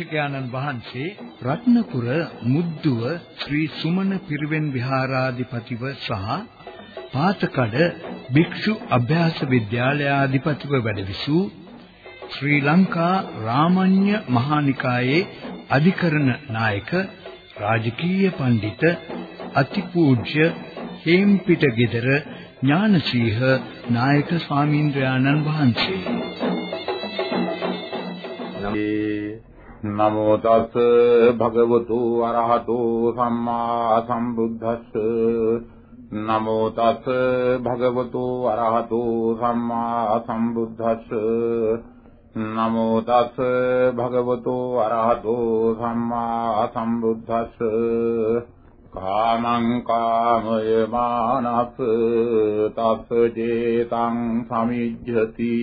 දේශකයන්න් වහන්සේ රත්නපුර මුද්දුව ශ්‍රී සුමන පිරිවෙන් විහාරාධිපතිව සහ පාතකඩ භික්ෂු අභ්‍යාස විද්‍යාලයාධිපතිව වැඩවිසූ ශ්‍රී ලංකා රාමඤ්ඤ මහානිකායේ අධිකරණ නායක රාජකීය පඬිත අතිපූජ්‍ය හේම්පිටගෙදර ඥානසීහ නායක ස්වාමීන්ද්‍රයාණන් වහන්සේ. නමෝ තස් භගවතු අරහතෝ සම්මා සම්බුද්දස්ස. නමෝ තස් භගවතු අරහතෝ සම්මා සම්බුද්දස්ස. නමෝ තස් භගවතු අරහතෝ සම්මා සම්බුද්දස්ස. කාමං කාමය මානස් තස් චේතං සමිජ්ජති.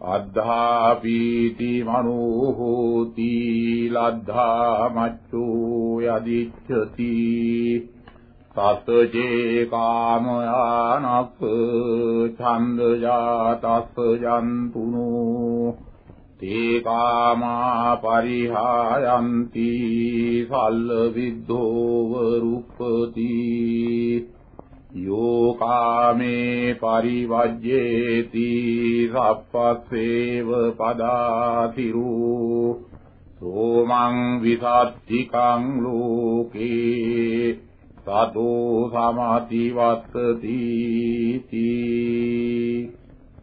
අද්ධාපීති මනෝ හෝති ලද්ධා මච්චු යදිච්ඡති තස්ජේ කාමයානස් ඡන්දජාතස් ජන්තුනෝ තේ කාමා පරිහායන්ති සල්ල විද්ධෝව රුප්පති යෝ කාමේ පරිවජ්ජේති සප්පස්සේව පදාතිරු සෝමං විසත්තිකං ලෝකේ සතෝ සමාති වත්තති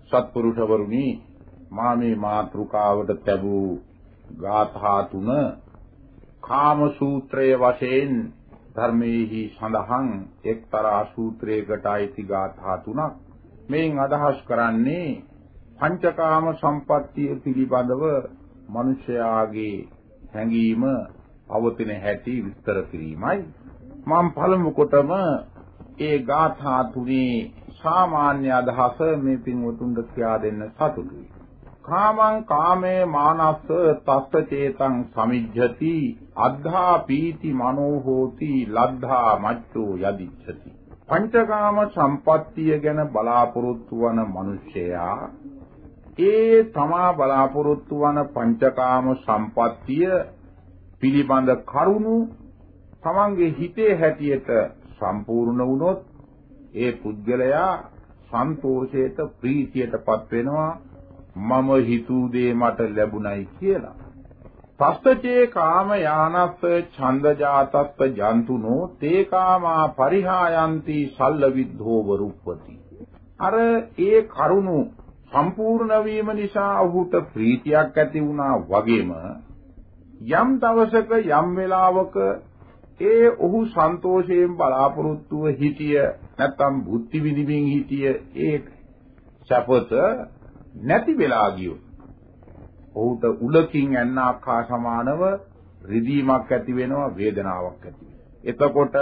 සත්පුරුෂවරුනි මා මේ මාතෘකාවට ලැබූ ගාථා තුන කාම සූත්‍රයේ වශයෙන් ධර්මයේහි සඳහන් එක්තරා සූත්‍රයකට අයිති ගාථා තුනක්. මේන් අදහස් කරන්නේ පංචකාම සම්පත්තිය පිළිබඳව මිනිසයාගේ හැඟීම පවතින හැටි විස්තර කිරීමයි. මම පළමු කොටම ඒ ගාථා තුනේ සාමාන්‍ය අදහස මේ පින්වතුන්ට කියා දෙන්න සතුටුයි. කාමං කාමේ මානස්ස තස්ස චේතං සමිජ්ජති। අද්ධා පීති මනෝ හෝති ලද්ධා මච්චෝ යදිච්ඡති। පංචකාම සම්පත්තිය ගැන බලාපොරොත්තු වන මිනිසයා ඒ තමා බලාපොරොත්තු වන පංචකාම සම්පත්තිය පිළිබඳ කරුණු තමන්ගේ හිතේ හැටියට සම්පූර්ණ වුණොත් ඒ පුද්ගලයා සන්තෝෂයට ප්‍රීතියටපත් වෙනවා මම හිතූ දේ මට ලැබුණයි කියලා. පස්සචේ කාම යානස්ස ඡන්දජාතස්ස ජන්තුනෝ තේ කාමා පරිහායන්ති සල්ල විද්ධෝව රුප්පති. අර ඒ කරුණු සම්පූර්ණ වීම නිසා ඔහුට ප්‍රීතියක් ඇති වුණා වගේම යම් දවසක යම් වෙලාවක ඒ ඔහු සන්තෝෂයෙන් බලාපොරොත්තුව හිටිය නැත්තම් බුද්ධි විදිමින් හිටිය ඒ සපත නැති වෙලා ගියොත් ඔහුට උලකින් ඇන්නාකා සමානව රිදීමක් ඇති වෙනවා වේදනාවක් ඇති එතකොට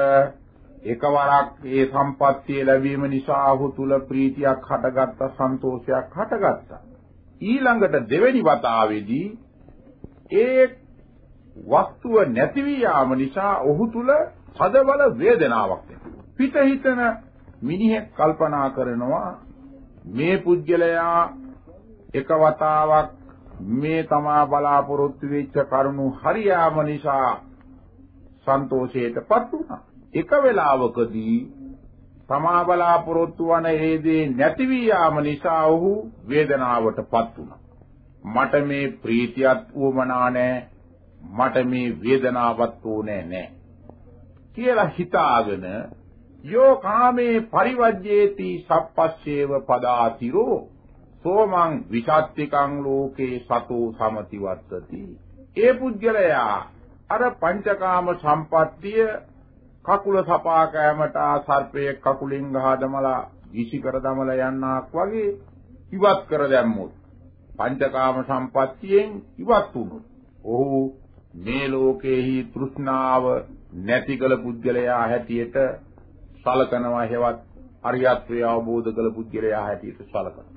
එකවරක් ඒ සම්පත්තිය ලැබීම නිසා ඔහු තුල ප්‍රීතියක් හටගත්තා සන්තෝෂයක් හටගත්තා. ඊළඟට දෙවෙනි වතාවේදී ඒ වස්තුව නැති වී යාම නිසා ඔහු තුල සදබල වේදනාවක් පිට හිතන මිනිහෙක් කල්පනා කරනවා මේ පුජ්‍යලයා එක වතාවක් මේ තමා බලාපොරොත්තු වෙච්ච කරුණු හරියාම නිසා සන්තෝෂයටපත් වුණා. එක වෙලාවකදී තමා බලාපොරොත්තු වන ඒ දේ නැති වී යාම නිසා ඔහු වේදනාවටපත් වුණා. මට මේ ප්‍රීතියත් උවමනා නැහැ. මට මේ වේදනාවත් ඕනේ නැහැ. කියලා හිතාගෙන යෝ කාමේ පරිවජ්ජේති සප්පස්සේව පදාතිරෝ සෝමං විසත්තිකං ලෝකේ සතෝ සමතිවත්තති. ඒ පුද්ගලයා අර පංචකාම සම්පත්තිය කකුල සපා කෑමට සර්පයේ කකුලින් ගහ දමලා විසි කර දමලා යන්නාක් වගේ ඉවත් කර දැම්මොත් පංචකාම සම්පත්තියෙන් ඉවත් වුණොත් ඔහු මේ ලෝකේහි තෘෂ්ණාව නැති කළ පුද්ගලයා හැටියට සලකනවා හෙවත් අරියත්වය අවබෝධ කළ පුද්ගලයා හැටියට සලකනවා.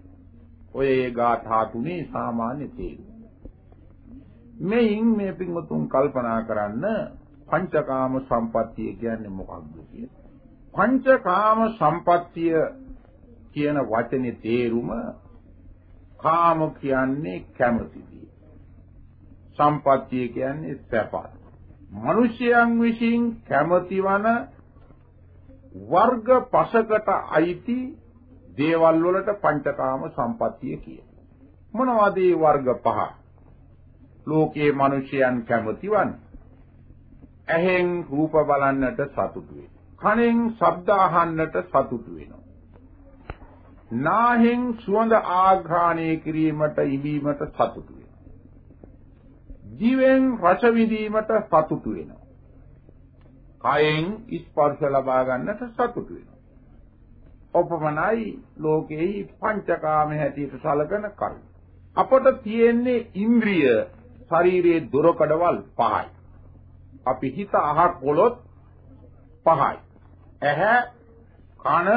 ඔය ඒ ගාථා තුනේ සාමාන්‍ය තේරුම. මෙයින් මේ පින්වතුන් කල්පනා කරන්න පංචකාම සම්පත්තිය කියන්නේ මොකක්ද කියලා. පංචකාම සම්පත්තිය කියන වචනේ තේරුම කාම කියන්නේ කැමැති දේ. සම්පත්තිය කියන්නේ සැපත්. මිනිසයන් විසින් කැමතිවන වර්ග පසකට අයිති දේවල් වලට පංචකාම සම්පත්තිය කියන. මොනවද මේ වර්ග පහ? ලෝකයේ මිනිසයන් කැමතිවන්නේ ඇහෙන් රූප බලන්නට සතුටු වෙනවා. කනෙන් ශබ්ද අහන්නට සතුටු වෙනවා. නාහෙන් සුවඳ ආඝ්‍රාණය කිරීමට ඉබීමට සතුටු වෙනවා. ජීවෙන් රස විඳීමට සතුටු වෙනවා. කයෙන් ස්පර්ශ ලබා ගන්නට සතුටු වෙනවා. ඔපමණයි ලෝකෙහි පංචකාම හැටියට සලකන කරුණ. අපට තියෙන්නේ ඉන්ද්‍රිය ශරීරයේ දොරකඩවල් පහයි. අපි හිත අහක් වලොත් පහයි. ඇහැ කන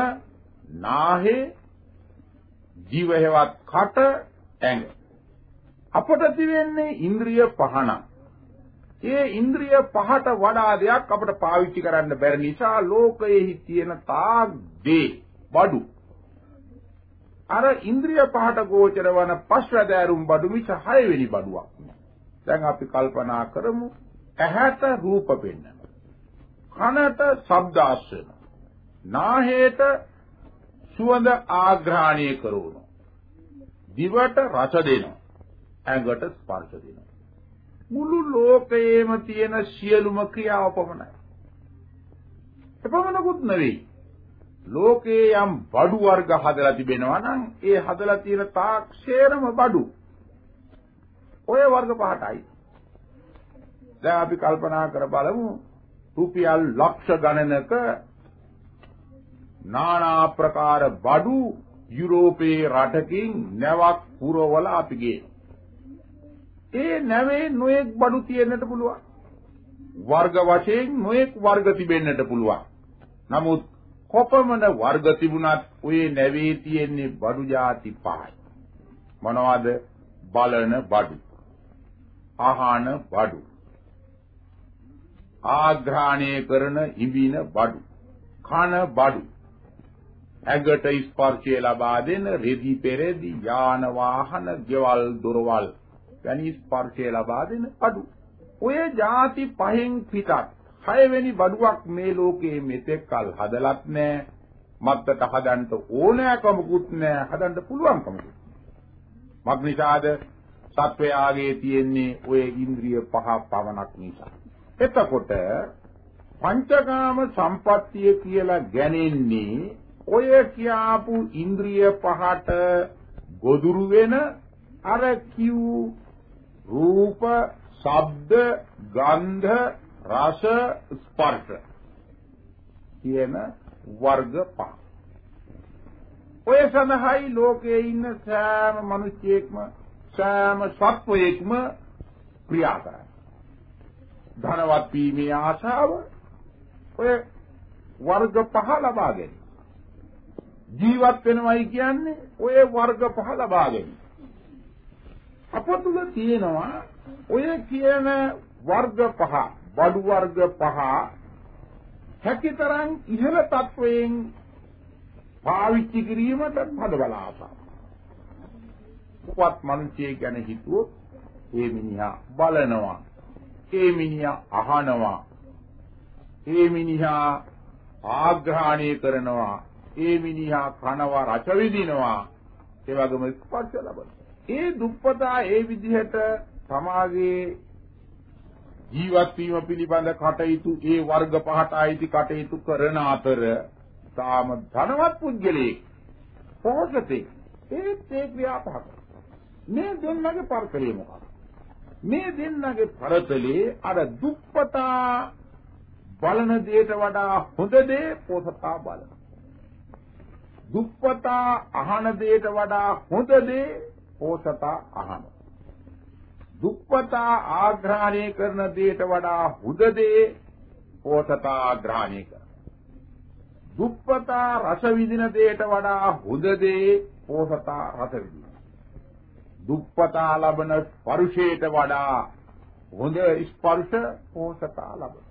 නාහේ ජීවහෙවත් කට ඇඟ. අපට තිබෙන්නේ ඉන්ද්‍රිය පහන. ඒ ඉන්ද්‍රිය පහට වඩා දෙයක් අපට පාවිච්චි කරන්න බැරි නිසා ලෝකයේ තියෙන තාක් දේ බඩු අර ඉන්ද්‍රිය පහට ගෝචර වන පස්වැදෑරුම් බඩු මිස හයවෙනි බඩුවක් නෑ. දැන් අපි කල්පනා කරමු ඇහැට රූප පෙන්වන. කනට ශබ්ද ආශ්‍රන. නාහයට සුවඳ ආග්‍රහණය කරන. දිවට රස දෙනවා. ඇඟට ස්පර්ශ දෙනවා. මුළු ලෝකයේම තියෙන සියලුම ක්‍රියාව පමණයි. එපමණකුත් නෙවෙයි. ලෝකේ යම් බඩු වර්ග හදලා තිබෙනවා නම් ඒ හදලා තියෙන තාක්ෂේරම බඩු. ඔය වර්ග පහටයි. දැන් අපි කල්පනා කර බලමු රුපියල් ලක්ෂ ගණනක নানা ප්‍රකාර බඩු යුරෝපයේ රටකින් නැවක් පුරවල අපි ගේන. ඒ නැවේ නොයෙක් බඩු තියෙන්නට පුළුවන්. වර්ග වශයෙන් නොයෙක් වර්ග තිබෙන්නට පුළුවන්. නමුත් කොපමණ වර්ග තිබුණත් ඔය නැවේ තියෙන්නේ බඩු ಜಾති පහයි. මොනවද? බලන බඩු. ආහන බඩු. ආග්‍රහණය කරන ඉඹින බඩු කන බඩු ඇඟට ස්පර්ශය ලබා දෙන රෙදි පෙරෙදි යාන වාහන ගෙවල් දොරවල් වැනි ස්පර්ශය ලබා දෙන බඩු ඔය ಜಾති පහෙන් පිටත් හයවෙනි බඩුවක් මේ ලෝකයේ මෙතෙක් කල හදලත් නැහැ මත්තට හදන්න ඕනෑකමකුත් නැහැ හදන්න පුළුවන්කමකුත් මග්නිසාද සත්වයාගේ තියෙන්නේ ඔය ඉන්ද්‍රිය පහ පවණක් නිසා. එතකොට පංචකාම සම්පත්තිය කියලා ගැනෙන්නේ ඔය කියාපු ඉන්ද්‍රිය පහට ගොදුරු වෙන අර කිව් රූප, ශබ්ද, ගන්ධ, රස, ස්පර්ශ කියන වර්ග පහ. ඔය සඳහායි ලෝකයේ ඉන්න සෑම මිනිසෙක්ම සෑම සත්වයෙක්ම ක්‍රියා කරන්නේ. ධනවත් වීමේ ආශාව ඔය වර්ග පහ ලබා ගැනීම. ජීවත් වෙනවයි කියන්නේ ඔය වර්ග පහ ලබා ගැනීම. අපතුල තියෙනවා ඔය කියන වර්ග පහ, බඩු වර්ග පහ හැකිතරම් ඉහළ තත්වයෙන් පාවිච්චි කිරීමට පදබල ආසාව. උපත් මිනිසිය ගැන හිතුවොත් ඒ මිනිහා බලනවා ඒ මිනිහා අහනවා ඒ මිනිහා ආග්‍රහණය කරනවා ඒ මිනිහා කනවා රස විඳිනවා ඒ වගේම ස්පර්ශ ලබනවා ඒ දුප්පතා ඒ විදිහට සමාජයේ ජීවත් වීම පිළිබඳ කටයුතු ඒ වර්ග පහට අයිති කටයුතු කරන අතර තාම ධනවත් පුද්ගලයෙක් පොහොසතේ ඒත් ඒ ක්‍රියාපහක මේ දෙන්නගේ පරතරය මොකක්ද මේ දෙන්නගේ පරතලේ අර දුප්පතා බලන දෙයට වඩා හොඳ දේ පොසතා බලන. දුප්පතා අහන දෙයට වඩා හොඳ දේ පොසතා අහන. දුප්පතා ආග්‍රහණය කරන දෙයට වඩා හොඳ දේ පොසතා ආග්‍රහණය කරන. දුප්පතා රස විඳින දෙයට වඩා හොඳ දේ පොසතා රස විඳින. දුප්පතා ලබන ස්පර්ශයට වඩා හොඳ ස්පර්ශ පෝසතා ලබන.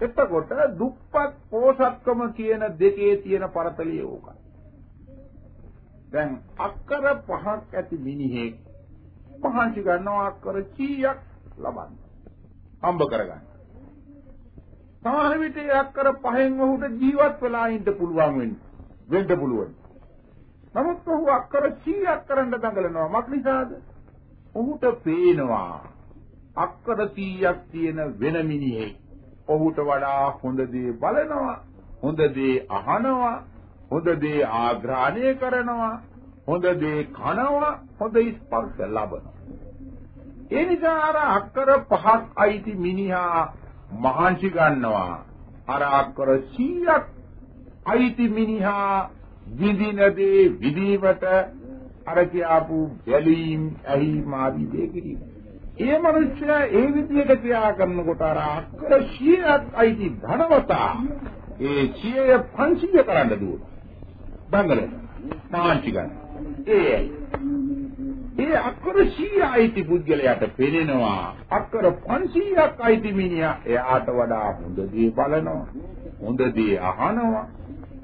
එතකොට දුප්පත් පෝසත්කම කියන දෙකේ තියෙන පරතලිය ඕකයි. දැන් අක්කර පහක් ඇති මිනිහෙක් මහන්සි ගන්නවා අක්කර 100ක් ලබන්න. හම්බ කරගන්න. සමහර විට අක්කර පහෙන් ඔහුට ජීවත් වෙලා ඉන්න පුළුවන් වෙන්නේ. වෙන්න පුළුවන්. නමුත් ඔහු අක්කර 100ක් කරන්න දඟලනවා. මක් නිසාද? ඔහුට පේනවා අක්කර 100ක් තියෙන වෙන මිනිහෙක්. ඔහුට වඩා හොඳ දේ බලනවා, හොඳ දේ අහනවා, හොඳ දේ ආග්‍රහණය කරනවා, හොඳ දේ කනවා, හොඳ ස්පර්ශ ලබනවා. ඒ නිසා අර අක්කර පහක් අයිති මිනිහා මහන්සි ගන්නවා. අර අක්කර 100ක් අයිති මිනිහා විඳින දේ විදීමට අර කියාපු බැලීම් ඇහිම ආදී දේ කිරීම. ඒ මනුස්සයා ඒ විදිහට ක්‍රියා කරනකොට අර අක්කර 100ක් අයිති ධනවතා ඒ 100 500 කරන්න දුවන. බංගලේ මාන්චි ගන්න. ඒ. ඒ අක්කර 100 අයිති පුද්ගලයාට පෙනෙනවා. අක්කර 500ක් අයිති මිනිහා. එයාට වඩා හොඳ දේ බලනවා. හොඳ දේ අහනවා.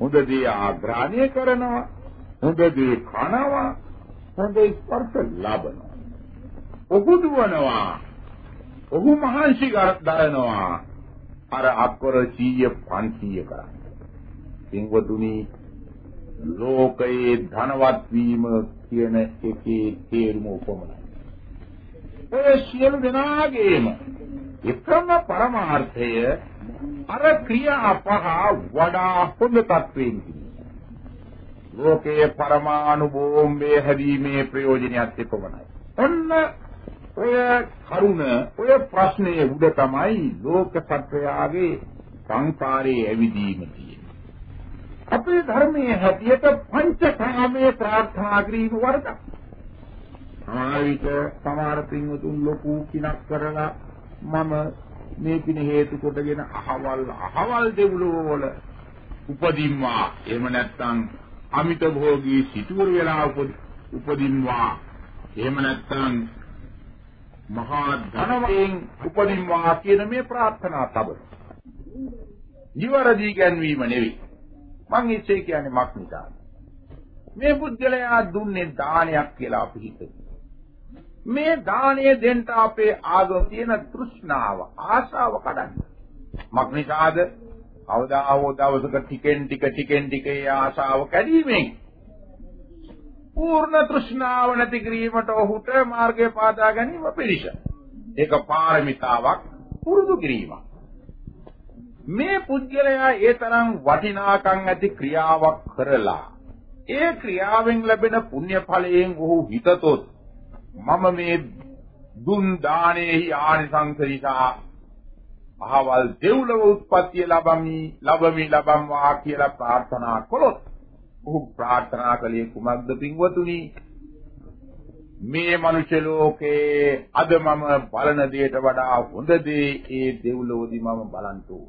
හොඳ දේ ආග්‍රහණය කරනවා. හොඳ දේ කනවා. හොඳ ස්පර්ශ ලබනවා. ඔහු දුවනවා. ඔහු මහන්සි දරනවා. අර අක්කර 100 500 කරන්නේ. පින්වතුනි ලෝකයේ ධනවත් වීම කියන එකේ තේරුම උපමනයි. ඒ සියලු දෙනාගේම එකම පරමාර්ථය අර ක්‍රියා පහ වඩා හොඳ තත්වයෙන් ලෝකයේ පරමාණු බෝම්බේ හැදීමේ ප්‍රයෝජනයත් එපමණයි. ඔන්න ඔය කරුණ ඔය ප්‍රශ්නයේ උඩ තමයි ලෝක සත්වයාගේ සංසාරයේ ඇවිදීම තියෙන්නේ. අපේ ධර්මයේ හැටියට පංචකාමයේ ප්‍රාර්ථනා කිරීම වරදක්. ආවිත සමහර පින්වතුන් ලොකු කිනක් කරලා මම මේ පින හේතු කොටගෙන අහවල් අහවල් දෙව්ලොව වල උපදින්වා එහෙම නැත්නම් අමිත භෝගී සිටුවර වෙලා උපදින්වා එහෙම නැත්නම් මහා ධනයෙන් උපදින්වා කියන මේ ප්‍රාර්ථනා තබන. නිවරදී ගැන්වීම නෙවෙයි. මං ඉස්සේ කියන්නේ මක් නිසාද? මේ පුද්ගලයා දුන්නේ දානයක් කියලා අපි හිතමු. මේ දාණය දෙන්න අපේ ආගම තියෙන තෘෂ්ණාව ආශාව කඩන්න. මක් නිසාද? අවදා හෝ දවසක ටිකෙන් ටික ටිකෙන් ටික ඒ ආශාව කැඩීමෙන් පූර්ණ තෘෂ්ණාව නැති කිරීමට ඔහුට මාර්ගය පාදා ගැනීම පිණිස ඒක පාරමිතාවක් පුරුදු කිරීමක් මේ පුද්ගලයා ඒ තරම් වටිනාකම් ඇති ක්‍රියාවක් කරලා ඒ ක්‍රියාවෙන් ලැබෙන පුණ්‍ය ඵලයෙන් ඔහු හිතතොත් මම මේ දුන් දානෙහි ආනිසංස නිසා අහවල් දෙව්ලොව උත්පත්තිය ලබමි ලබමි ලබම්වා කියලා ප්‍රාර්ථනා කළොත් ඔහු ප්‍රාර්ථනා කළේ කුමක්ද පින්වතුනි? මේ මනුෂ්‍ය ලෝකේ අද මම බලන දෙයට වඩා හොඳ දේ ඒ දෙව්ලොවදී මම බලන්තෝ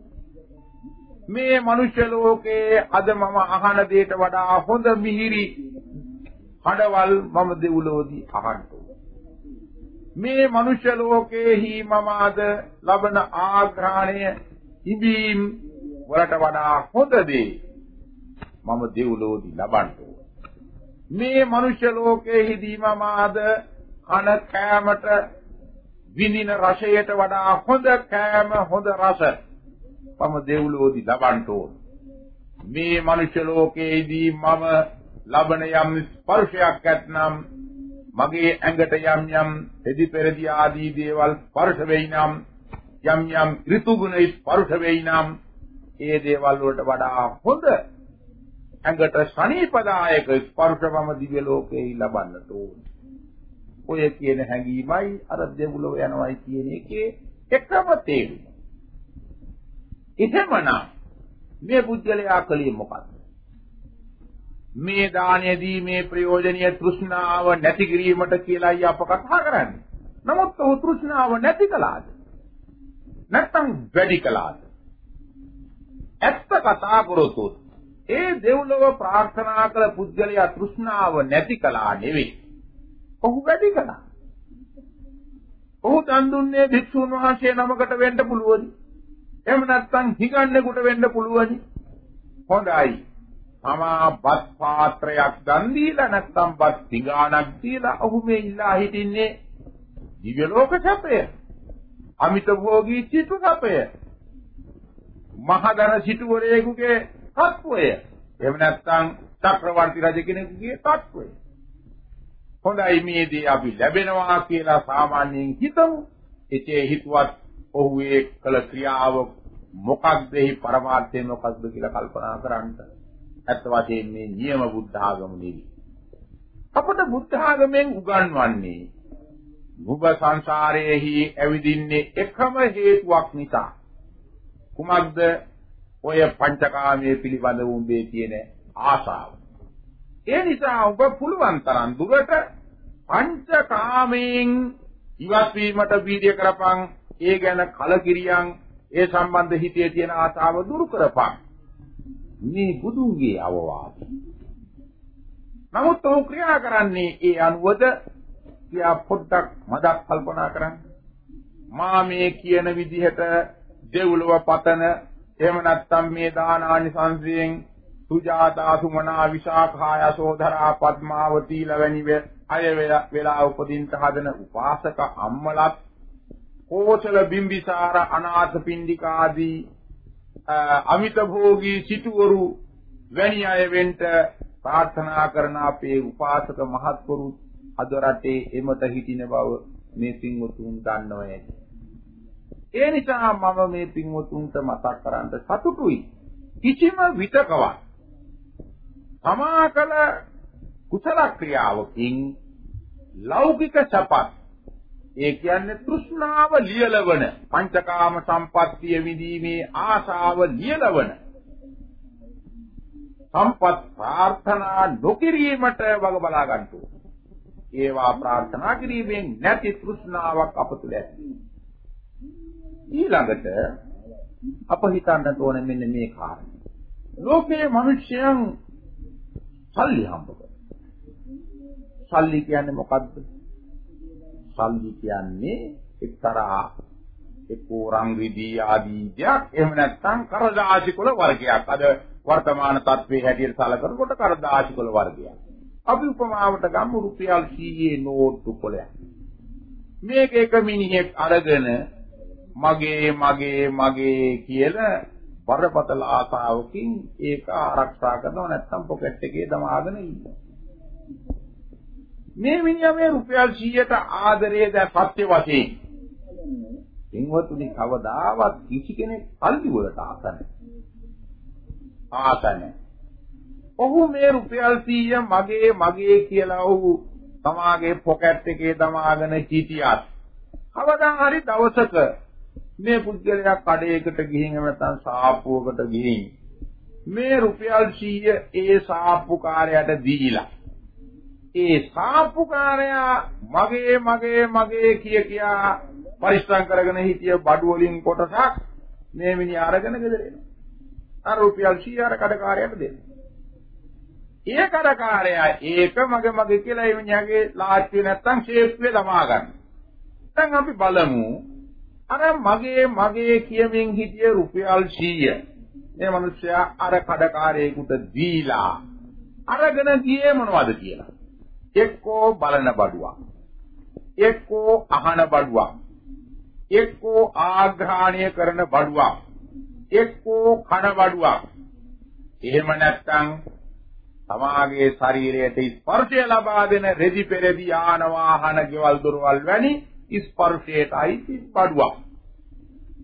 මේ මනුෂ්‍ය ලෝකේ අද මම අහන දෙයට වඩා හොඳ මිහිරි හඩවල් මම දෙව්ලොවදී අහන්තෝ මේ මනුෂ්‍ය ලෝකේහි මම අද ලබන ආග්‍රහණය ඉබීම් වලට වඩා හොඳ දේ මම දෙව්ලොවදී ලබන්න මේ මනුෂ්‍ය ලෝකයේදී මම අද කන කෑමට විඳින රසයට වඩා හොඳ කෑම හොඳ රස මම දෙව්ලොවදී ලබන්න ඕන මේ මනුෂ්‍ය ලෝකයේදී මම ලබන යම් ස්පර්ශයක් ඇතනම් මගේ ඇඟට යම් යම් එදි පෙරදි ආදී දේවල් ස්පර්ශ වෙයි නම් යම් යම් ඍතුගුණ ස්පර්ශ වෙයි නම් ඒ දේවල් වලට වඩා හොඳ ඇඟට සනීපදායක ස්පර්ශවම දිව්‍ය ලෝකේ ලබන්නට ඕනේ. ඔය කියන හැඟීමයි අර දෙව්ලොව යනවායි කියන එකේ එකම තේරුම. එහෙමනම් මේ බුද්ධලයා කලිය මොකක්ද? මේ දානයේදී මේ ප්‍රයෝජනීය තෘෂ්ණාව නැති කිරීමට කියලායි අප කතා කරන්නේ. නමුත් ඔහු තෘෂ්ණාව නැති කළාද? නැත්තම් වැඩි කළාද? ඇත්ත කතා කරොත් ඒ දෙව්ලොව ප්‍රාර්ථනා කළ පුද්ගලයා තෘෂ්ණාව නැති කළා නෙවෙයි. ඔහු වැඩි කළා. ඔහු දන් දුන්නේ භික්ෂුන් වහන්සේ නමකට වෙන්න පුළුවනි. එහෙම නැත්නම් හිගන්නෙකුට වෙන්න පුළුවනි. හොඳයි. තමා බත් පාත්‍රයක් දන් දීලා නැත්නම් බත් පිඟානක් දීලා ඔහු මේ ඉල්ලා හිටින්නේ දිව්‍ය ලෝක සැපය. අමිත භෝගී චිත්ත සැපය. මහදර සිටුවරයෙකුගේ තත්වය. එහෙම නැත්නම් චක්‍රවර්ති රජ කෙනෙකුගේ තත්වය. හොඳයි මේ දේ අපි ලැබෙනවා කියලා සාමාන්‍යයෙන් හිතමු. එතේ හිතුවත් ඔහු ඒ කළ ක්‍රියාව මොකක්ද එහි පරමාර්ථය මොකක්ද කියලා කල්පනා කරන්න. ඇත්ත වශයෙන්ම මේ නියම බුද්ධ ආගම නෙවෙයි. අපට බුද්ධ ආගමෙන් උගන්වන්නේ ඔබ සංසාරයේහි ඇවිදින්නේ එකම හේතුවක් නිසා. කුමක්ද? ඔය පංචකාමයේ පිළිබඳ උඹේ තියෙන ආශාව. ඒ නිසා ඔබ පුළුවන් තරම් දුරට පංචකාමයෙන් ඉවත් වීමට වීර්ය කරපන්. ඒ ගැන කලකිරියන් ඒ සම්බන්ධ හිතේ තියෙන ආශාව දුරු කරපන්. මේ බුදුන්ගේ අවවාදය. නමුත් ඔහු ක්‍රියා කරන්නේ ඒ අනුවද කියා පොඩ්ඩක් මදක් කල්පනා කරන්න. මා මේ කියන විදිහට දෙව්ලොව පතන එහෙම නැත්නම් මේ දානානි සංසයෙන් සුජාතා සුමනා විශාඛා යසෝධරා පద్මාවතී ලවැනි අය වෙලා උපදින්න හදන උපාසක අම්මලත් කෝසල බිම්බිසාර අනාථ පින්ඩිකාදී අමිත භෝගී සිටුවරු වැනි අය වෙන්න ප්‍රාර්ථනා කරන අපේ උපාසක මහත්වරු අද රටේ එමත හිටින බව මේ පින්වතුන් දන්නවා ඇති. ඒ නිසා මම මේ පින්වතුන්ට මතක් කරන්න සතුටුයි. කිසිම විතකවත් සමාකල කුසල ක්‍රියාවකින් ලෞකික සපත් ඒ කියන්නේ තෘෂ්ණාව ලියලවන පංචකාම සම්පත්තිය විදීමේ ආශාව ලියලවන සම්පත් ප්‍රාර්ථනා නොකිරීමට වග බලා ගන්න ඕනේ. ඒවා ප්‍රාර්ථනා කිරීමෙන් නැති තෘෂ්ණාවක් අප තුළ ඇති. ඊළඟට අප හිතන්න ඕනේ මෙන්න මේ කාරණේ. ලෝකයේ මිනිස්යන් සල්ලි හම්බ සල්ලි කියන්නේ මොකද්ද? සල්ලි කියන්නේ එක්තරා එක්කෝ රං රිදී ආදී දෙයක් එහෙම නැත්නම් කරදාසිකුල වර්ගයක්. අද වර්තමාන තත්ත්වයේ හැටියට සැලකනකොට කරදාසිකුල වර්ගයක්. අපි උපමාවට ගමු රුපියල් 100 නෝට්ටු කොලයක්. මේක එක මිනිහෙක් අරගෙන මගේ මගේ මගේ කියලා බරපතල ආසාවකින් ඒක ආරක්ෂා කරනවා නැත්නම් පොකට් එකේ දමාගෙන ඉන්නවා. මේ මිනිහා මේ රුපියල් 100ට ආදරේ දැ සත්‍ය වශයෙන්. පින්වතුනි කවදාවත් කිසි කෙනෙක් අල්ලි වලට ආස නැහැ. ආස නැහැ. ඔහු මේ රුපියල් 100 මගේ මගේ කියලා ඔහු තමාගේ පොකට් එකේ දමාගෙන හිටියත් කවදා හරි දවසක මේ පුද්ගලයා කඩේකට ගිහින් නැත්නම් සාප්පුවකට ගිහින් මේ රුපියල් 100 ඒ සාප්පුකාරයාට දීලා ඒ සාප්පුකාරයා මගේ මගේ මගේ කිය කියා පරිස්සම් කරගෙන හිටිය බඩු වලින් කොටසක් මේ මිනිහ අරගෙන ගෙදර එනවා. අර රුපියල් 100 අර කඩකාරයාට දෙනවා. ඒ කඩකාරයා ඒක මගේ මගේ කියලා ඒ මිනිහාගේ ලාච්චුවේ නැත්තම් ෂේප්ුවේ ළමා ගන්න. දැන් අපි බලමු අර මගේ මගේ කියමින් හිටිය රුපියල් 100 මේ මිනිස්සයා අර කඩකාරයෙකුට දීලා අරගෙන ගියේ මොනවද කියලා. එක්කෝ බලන බඩුවක්. එක්කෝ අහන බඩුවක්. එක්කෝ ආග්‍රහණය කරන බඩුවක්. එක්කෝ කන බඩුවක්. එහෙම නැත්නම් තමාගේ ශරීරයට ස්පර්ශය ලබා දෙන රෙදි පෙරදි යාන වාහන ගෙවල් දොරවල් වැනි ස්පර්ශයට අයිති බඩුවක්.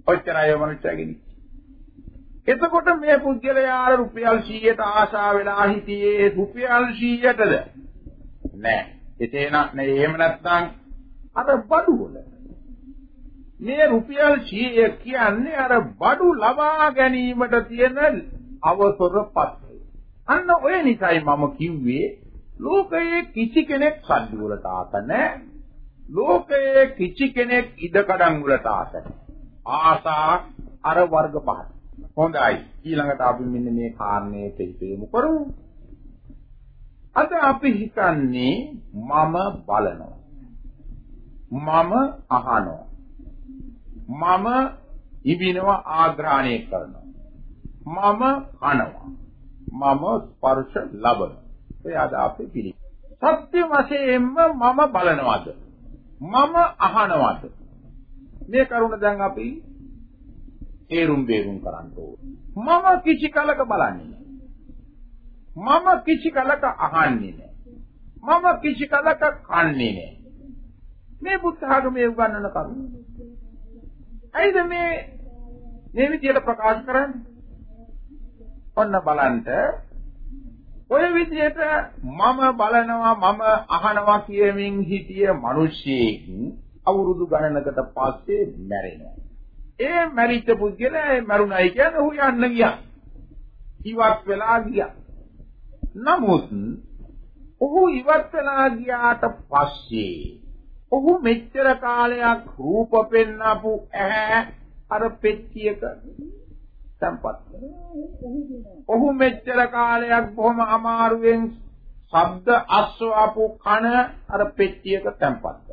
ඔච්චරයි මනුස්සයගෙනි. එතකොට මේ පුද්ගලයා අර රුපියල් 100ට ආශා වෙලා හිටියේ රුපියල් 100ටද? නෑ. එතේ නෑ එහෙම නැත්නම් අර බඩු වල. මේ රුපියල් 100 කියන්නේ අර බඩු ලබා ගැනීමට තියෙන අවසර පත් අන්න ඔය නිසයි මම කිව්වේ ලෝකයේ කිසි කෙනෙක් සල්ලි වලට ආස නැහැ. ලෝකයේ කිසි කෙනෙක් ඉඩකඩම් වලට ආස නැහැ. ආසා අර වර්ග පහක්. හොඳයි. ඊළඟට අපි මෙන්න මේ කාරණේ තේරුම් කරමු. අද අපි හිතන්නේ මම බලනවා. මම අහනවා. මම ඉබිනවා ආග්‍රහණය කරනවා. මම කනවා. මම ස්පර්ශ ලබන. ඒ අද අපේ පිළි. සත්‍ය වශයෙන්ම මම බලනවද? මම අහනවද මේ කරුණ දැන් අපි තේරුම් බේරුම් කරන්න ඕන මම කිසි කලක බලන්නේ නැහැ මම කිසි කලක අහන්නේ නැහැ මම කිසි කලක කන්නේ නැහැ මේ බුද්ධ ආගමේ උගන්වන කරුණ ඇයිද මේ මේ විදියට ප්‍රකාශ කරන්නේ ඔන්න බලන්න ඔය විදිහට මම බලනවා මම අහනවා කියමින් හිටිය මිනිස්සෙක් අවුරුදු ගණනකට පස්සේ මැරෙනවා. ඒ මැරිච්ච පුද්ගලයා මරුණයි කියන්නේ ඔහු යන්න ගියා. ඉවත් වෙලා ගියා. නමුත් ඔහු ඉවත් වෙලා ගියාට පස්සේ ඔහු මෙච්චර කාලයක් රූප පෙන්නපු ඇහැ අර පෙට්ටියක තැම්පත් ඔහු මෙච්චර කාලයක් බොහොම අමාරුවෙන් ශබ්ද අස්වාපු කන අර පෙට්ටියක තැම්පත්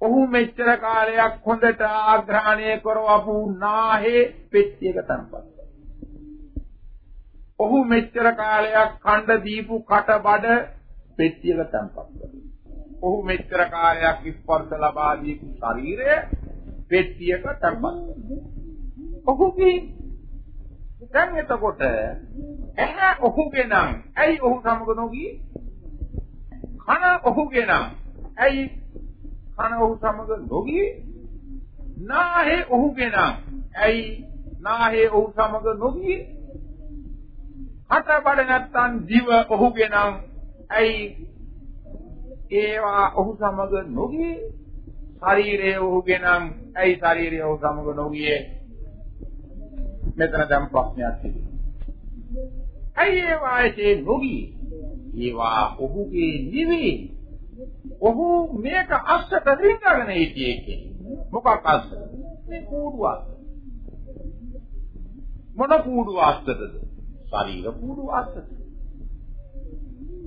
ඔහු මෙච්චර කාලයක් හොඳට ආග්‍රහණය කරවපු නාහේ පෙට්ටියක තැම්පත් ඔහු මෙච්චර කාලයක් කණ්ඩ දීපු කටබඩ පෙට්ටියක තැම්පත් ඔහු මෙච්චර කාලයක් ස්පර්ශ ලබා දීපු ශරීරය පෙට්ටියක තැම්පත් ඔහුගේ දැන් එතකොට ඇහැ ඔහුගේ නම් ඇයි ඔහු සමග නොගියේ? කන ඔහුගේ නම් ඇයි කන ඔහු සමග නොගියේ? නාහේ ඔහුගේ නම් ඇයි නාහේ ඔහු සමග නොගියේ? හතබඩ නැත්තම් දිව ඔහුගේ නම් ඇයි ඒවා ඔහු සමග නොගියේ ශරීරය ඔහුගේ නම් ඇයි ශරීරය ඔහු සමග නොගියේ මෙතන දැන් ප්‍රශ්නයක් තිබෙනවා. ඇයි ඒ වායසේ නොගී? ඒවා ඔහුගේ නිවි. ඔහු මේක අස්සට රිංගගෙන හිටියේ කියන්නේ. මොකක් අස්ස? මේ කූඩුවක්. මොන කූඩුව අස්සටද? ශරීර කූඩුව අස්සට.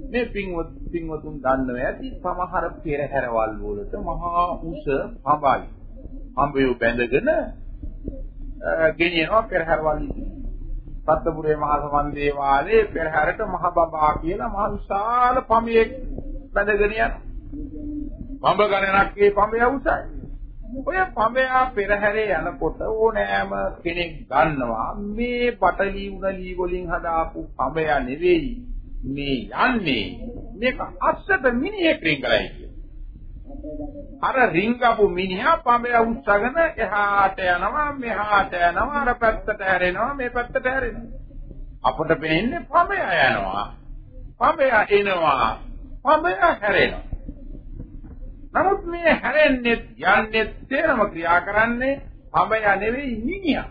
මේ පින්වත් පින්වතුන් දන්නව ඇති සමහර පෙරහැරවල් වලට මහා උස පඹයි. හම්බයෝ බැඳගෙන ගෙනියනවා පෙරහැරවල් ඉදී. සත්පුරේ මහා සමන්දේ වාලේ පෙරහැරට මහ බබා කියලා මහ විශාල පඹයක් බැඳගෙන යනවා. පඹ ගණනක් ඒ පඹය උසයි. ඔය පඹයා පෙරහැරේ යනකොට ඕනෑම කෙනෙක් ගන්නවා මේ පටලි උණලි වලින් හදාපු පඹයා නෙවෙයි මේ යන්නේ මේක අස්සට මිනිහෙක් රිංගලයි කිය. අර රිංගපු මිනිහා පඹය උස්සගෙන එහාට යනවා මෙහාට යනවා අර පැත්තට හැරෙනවා මේ පැත්තට හැරෙනවා. අපට පේන්නේ පඹය යනවා. පඹය එනවා පඹය හැරෙනවා. නමුත් මේ හැරෙන්නේ යන්නේ තේරම ක්‍රියා කරන්නේ පඹය නෙවෙයි මිනිහා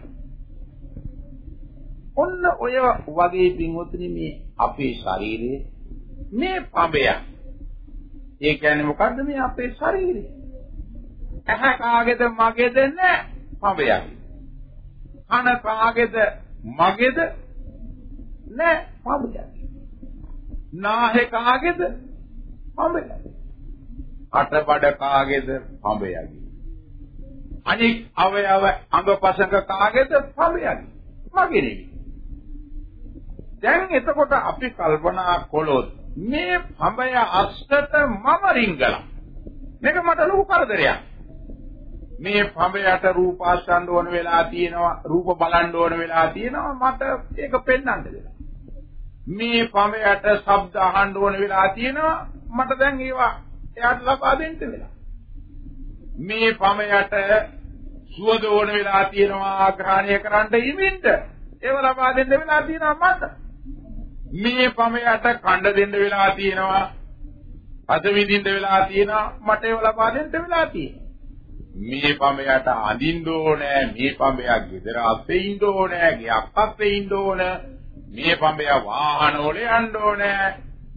ඔන්න ඔය වගේ පින්වතුනි මේ අපේ ශරීරයේ මේ පඹයක් ඒ කියන්නේ මොකද්ද මේ අපේ ශරීරය? ඇහැ කාගේද මගේද නැහැ පඹයක්. කන කාගේද මගේද නැහැ පඹයක්. නාහේ කාගේද පඹයක්. අටබඩ කාගේද පඹයක්. අනික් අවයව අංගපසංග කාගේද පඹයක්. මගේ නෙවෙයි. දැන් එතකොට අපි කල්පනා කළොත් මේ පඹය අස්සට මම රිංගලා. මේක මට ලොකු කරදරයක්. මේ පඹයට රූප අස්සන්න ඕන වෙලා තියෙනවා, රූප බලන්න ඕන වෙලා තියෙනවා මට ඒක පෙන්වන්න දෙලා. මේ පඹයට ශබ්ද අහන්න ඕන වෙලා තියෙනවා මට දැන් ඒවා එයාට ලබා දෙන්න වෙලා. මේ පඹයට සුවඳ ඕන වෙලා තියෙනවා ආග්‍රහණය කරන්න ඉමින්ද ඒව ලබා දෙන්න වෙලා තියෙනවා මට. මේ පමයට කණ්ඩ දෙන්න වෙලා තියෙනවා අද විඳින්න වෙලා තියෙනවා මට ඒව ලබා දෙන්න වෙලා තියෙනවා මේ පමයට අඳින්න ඕනේ මේ පමයක් ගෙදර අපේ ඉන්න ඕනේ ගයක් අපේ ඉන්න ඕනේ මේ පමය වාහන වල යන්න ඕනේ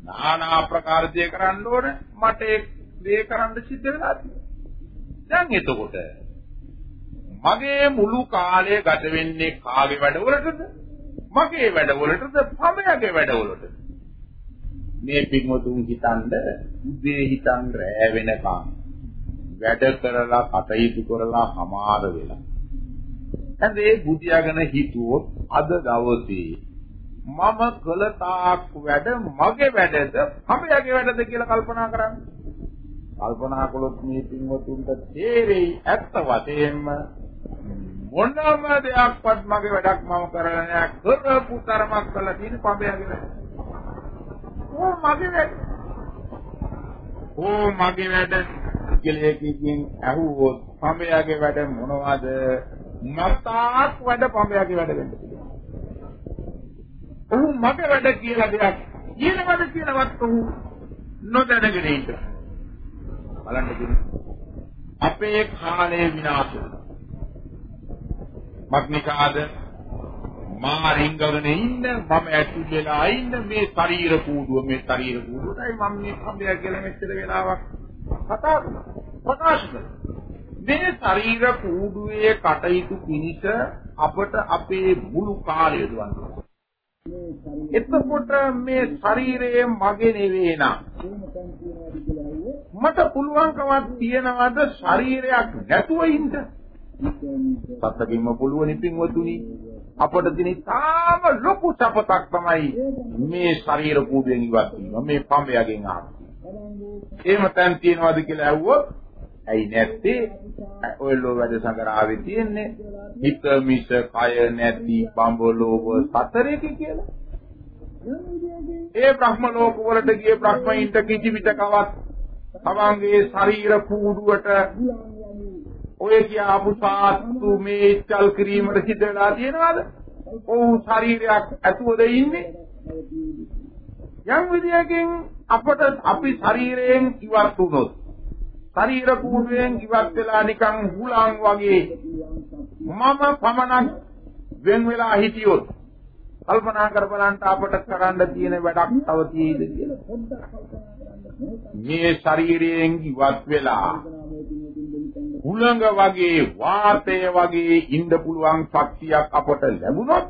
নানা ආකාර දේ කරන්න ඕනේ. මට ඒ දේ කරන්න සිද්ධ වෙලා තියෙනවා. දැන් එතකොට මගේ මුළු කාලය ගත වෙන්නේ කාගේ වැඩවලටද? මගේ වැඩවලටද? පමයගේ වැඩවලටද? මේ පින්වතුන් හිතනද උදේ හිතන් රෑ වෙනකම් වැඩ කරලා කටයුතු කරලා සමාර වෙලා. ඇඳේ බුදියාගෙන හිතුවොත් අද දවසේ මම කළ තාක් වැඩ මගේ වැඩද පමයගේ වැඩද කියලා කල්පනා කරන්න කල්පනා කළොත් මේ පින්වතුන්ට තේරෙයි ඇත්ත වශයෙන්ම මොනම දෙයක්වත් මගේ වැඩක් මම කරලා නෑ කරපු තරමක් කළා තියෙන පඹයගේ වැඩ. ඕ මගේ වැඩ. ඕ මගේ වැඩ කියලා එකකින් අහුවොත් පඹයගේ වැඩ මොනවද? මතාක් වැඩ පඹයගේ වැඩ වෙන්න පුළුවන්. ඔහු මගේ වැඩ කියලා දෙයක්. කියනවද කියනවත් ඔහු නොදැනගෙන ඉන්නවා. බලන්න අපේ කාලය විනාශ වෙනවා. මක්නිකාද මා රිංගගෙන ඉන්න මම ඇතුල් වෙලා ඉන්න මේ ශරීර කූඩුව මේ ශරීර කූඩුවටයි මම මේ කම්බය කියලා මෙච්චර වෙලාවක් කතා ප්‍රකාශ මේ ශරීර කූඩුවේ කටයුතු පිණිස අපට අපේ මුළු කාලය දුවනවා එතකොට මේ ශරීරය මගේ නෙවෙයි මට පුළුවන්කමක් තියනවද ශරීරයක් නැතුව ඉන්න? සත්‍යකින්ම පුළුවන් පින්වතුනි අපට දින තාම ලොකු සපතක් තමයි මේ ශරීර කූඩුවෙන් ඉවත් වීම මේ පඹයගෙන් ආවා. එහෙම තැන් තියනවද කියලා ඇහුවොත් ඇයි නැත්තේ ඔය ලෝ වැඩ සංගරාවේ තියෙන්නේ හිත මිස කය නැති බඹලෝක සතරේක කියලා ඒ බ්‍රහ්ම ලෝක වලට ගිය බ්‍රහ්මයින්ට කිසි විටකවත් තමන්ගේ ශරීර කූඩුවට ඔය කියාපු සාත්තු මේ චල් කිරීමට සිද්ධ වෙලා තියෙනවද? ඔව් ශරීරයක් ඇතුළද ඉන්නේ? යම් විදියකින් අපට අපි ශරීරයෙන් ඉවත් වුණොත් ශරීර කූඩුවෙන් ඉවත් වෙලා නිකන් හුලං වගේ මම පමණක් වෙන් වෙලා හිටියොත් කල්පනා කර බලන්න අපට කරන්න තියෙන වැඩක් තව තියෙයිද කියලා. මේ ශරීරයෙන් ඉවත් වෙලා හුලඟ වගේ වාතය වගේ ඉන්න පුළුවන් ශක්තියක් අපට ලැබුණොත්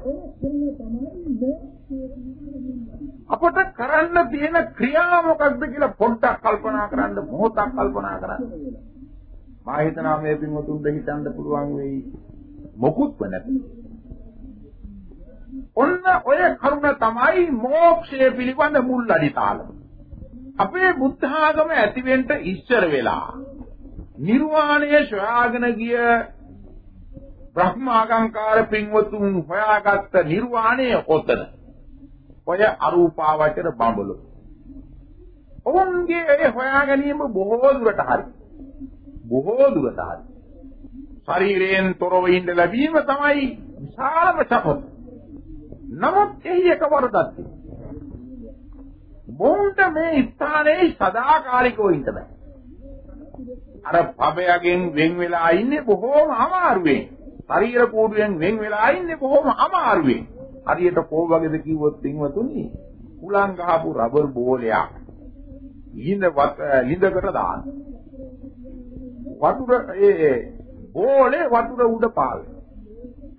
අපට කරන්න තියෙන ක්‍රියා මොකක්ද කියලා පොඩ්ඩක් කල්පනා කරන්න මොහොතක් කල්පනා කරන්න. මා හිතනවා මේ පින්වතුන්ට හිතන්න පුළුවන් වෙයි මොකුත්ම නැති. ඔන්න ඔය කරුණ තමයි මෝක්ෂය පිළිබඳ මුල් අඩිතාලම. අපේ බුද්ධ ආගම ඇතිවෙන්න ඉස්සර වෙලා නිර්වාණය සොයාගෙන ගිය බ්‍රහ්මාගංකාර පින්වතුන් හොයාගත්ත නිර්වාණය ඔතන. ඔය අරූපාවචර බඹලු. ඔවුන්ගේ ඒ හොයා ගැනීම බොහෝ දුරට හරි. බොහෝ දුරට හරි. ශරීරයෙන් තොරව ඉන්න ලැබීම තමයි විශාලම සපත. නමුත් එහි එක වරදක් බොන්ට මේ ස්ථානයේ සදාකාලිකව ඉන්න බෑ. අර පබයගෙන් වෙන් වෙලා ඉන්නේ බොහෝම අමාරුවෙන්. ශරීර කූඩුවෙන් වෙන් වෙලා ඉන්නේ බොහෝම අමාරුවෙන්. හරියට කෝ වගේද කිව්වොත් පින්වතුනි කුලං ගහපු රබර් බෝලයක් ලිඳ ලිඳකට දාන්න. වතුර ඒ බෝලේ වතුර උඩ පාවෙන.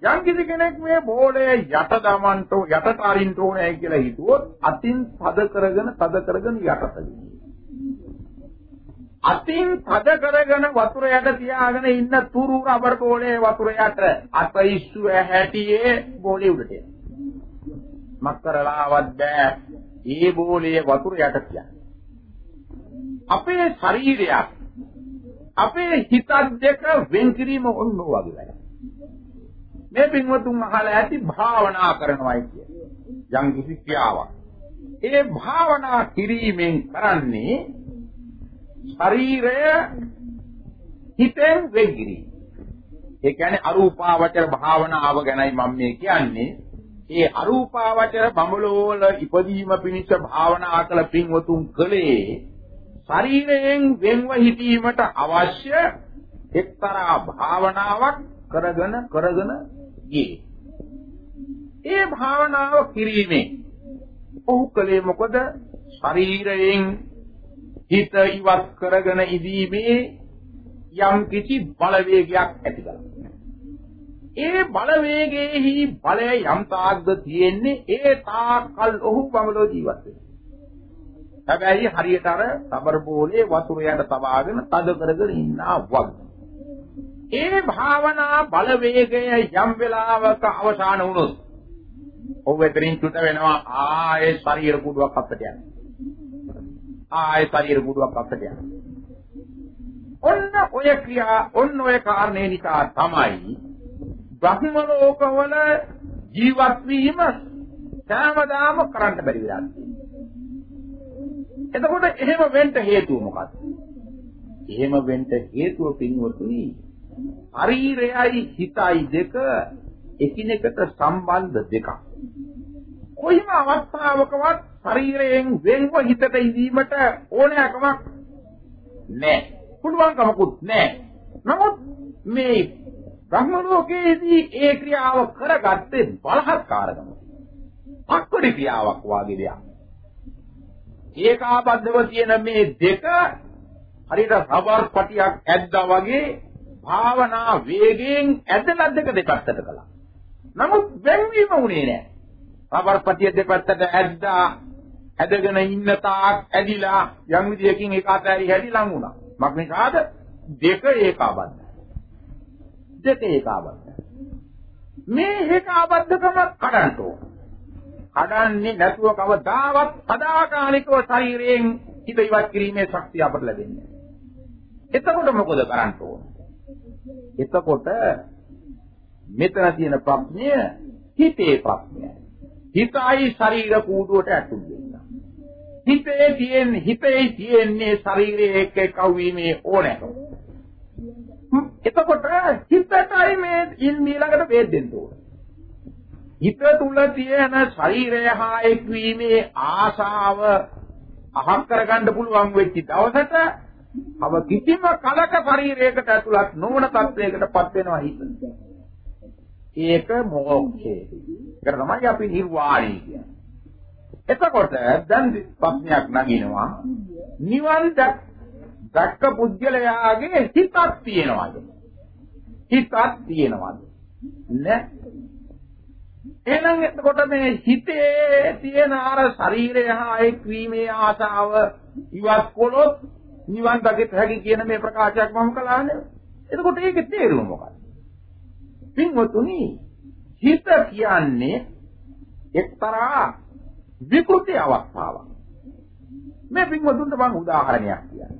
යම් කිසි කෙනෙක් මේ බෝලේ යට දමන්ට යටට අරින්න ඕනේ කියලා හිතුවොත් අතින් තද කරගෙන තද කරගෙන යටට අතින් තද කරගෙන වතුර යට තියාගෙන ඉන්න තුරු රබර් බෝලේ වතුර යට අත ඉස්සු හැටියේ බෝලේ උඩට එනවා. මක් කරලාවත් බෑ. ඒ බෝලේ වතුර යට තියන්න. අපේ ශරීරයක් අපේ හිත දෙක වෙන් කිරීම ඔන්න වගේ වැඩක්. මේ පින්වතුන් අහලා ඇති භාවනා කරනවායි කියන්නේ. යම් කිසි ක්‍රියාවක්. ඒ භාවනා කිරීමෙන් කරන්නේ ශරීරය හිතෙන් වෙන් කිරීම. ඒ කියන්නේ අරූපාවචර භාවනාව ගැනයි මම මේ කියන්නේ. ඒ අරූපාවචර බඹලෝල ඉපදීම පිණිස භාවනා කළ පින්වතුන් කලේ ශරීරයෙන් වෙන්ව හිටීමට අවශ්‍ය එක්තරා භාවනාවක් කරගෙන කරගෙන ගියේ. ඒ භාවනාව කිරීමෙන් ඔහු කලේ මොකද ශරීරයෙන් හිත ඉවත් කරගෙන ඉදීමේ යම් කිසි බලවේගයක් ඇති කරගන්න. ඒ බලවේගයේහි බලය යම් තාක්ද තියෙන්නේ ඒ තාක්කල් ඔහු බඹලෝ ජීවත් වෙනවා. හැබැයි හරියට අර සබර බෝලේ වතුර යට තබාගෙන තද කරගෙන ඉන්නා වගේ. ඒ භාවනා බලවේගය යම් වෙලාවක අවසන් වුණොත් ඔහු එතනින් චුත වෙනවා ආයේ ශරීර කුඩුවක් අපට යනවා. ආයේ ශරීර කුඩුවක් අපට යනවා. ඔන්න ඔය ක්‍රියා ඔන්න ඔය කාරණේ නිසා තමයි බ්‍රහ්ම ලෝකවල ජීවත් වීම සෑමදාම කරන්න බැරි වෙලා එතකොට එහෙම වෙන්න හේතුව මොකක්ද? එහෙම වෙන්න හේතුව පින්වතුනි ශරීරයයි හිතයි දෙක එකිනෙකට සම්බන්ධ දෙකක්. කොයිම අවස්ථාවකවත් ශරීරයෙන් වෙන්ව හිතට ඉදීමට ඕනෑකමක් නැහැ. පුළුවන්කමකුත් නැහැ. නමුත් මේ බ්‍රහ්ම ලෝකයේදී ඒ ක්‍රියාව කරගත්තේ බලහත්කාරකම. පක්වඩි ක්‍රියාවක් වාගේ දෙයක්. ඒකාබද්ධව තියෙන මේ දෙක හරියට රබර් පටියක් ඇද්දා වගේ භාවනා වේගයෙන් ඇදලා දෙක දෙපැත්තට කළා. නමුත් වෙන්වීම උනේ නැහැ. රබර් පටිය දෙපැත්තට ඇද්දා ඇදගෙන ඉන්න තාක් ඇදිලා යම් විදියකින් ඒක අතහැරි හැටි ලඟ වුණා. මක් නිසාද? දෙක ඒකාබද්ධයි. දෙක ඒකාබද්ධයි. මේ ඒකාබද්ධකම කඩන්න ඕන. කඩන්නේ නැතුව කවදාවත් සදාකාලිකව ශරීරයෙන් හිත ඉවත් කිරීමේ ශක්තිය අපට ලැබෙන්නේ. එතකොට මොකද කරන්න ඕන? එතකොට මෙතන තියෙන ප්‍රශ්නය හිතේ ප්‍රශ්නයයි. හිතයි ශරීර කූඩුවට ඇතුල් වෙනවා. හිතේ තියෙන හිතේ තියෙන්නේ ශරීරයේ එක්ක කවීමේ ඕනෑකම. එතකොට හිතටයි මේ ඊළඟට වේදෙන්න ඕන. හිත තුල තියෙන ශරීරය හා එක්වීමේ ආශාව අහක් කරගන්න පුළුවන් වෙච්ච දවසට අව කිසිම කලක ශරීරයකට ඇතුළත් නොවන තත්වයකටපත් වෙනවා හිත. ඒක මොක්ෂේ. ඒක තමයි අපි නිර්වාණය කියන්නේ. එතකොට දැන් ප්‍රශ්නයක් නගිනවා නිවන් දැක්ක පුද්ගලයාගේ හිතක් තියෙනවද? හිතක් තියෙනවද? නෑ. එහෙනම් එතකොට මේ හිතේ තියෙන අර ශරීරය හා එක්වීමේ ආසාව ඉවත් කළොත් නිවන් දකිත හැකි කියන මේ ප්‍රකාශයක් මම කළානේ. එතකොට ඒකේ තේරුම මොකක්ද? පින්වතුනි හිත කියන්නේ එක්තරා විකෘති අවස්ථාවක්. මේ පින්වතුන්ට මම උදාහරණයක් කියන්නම්.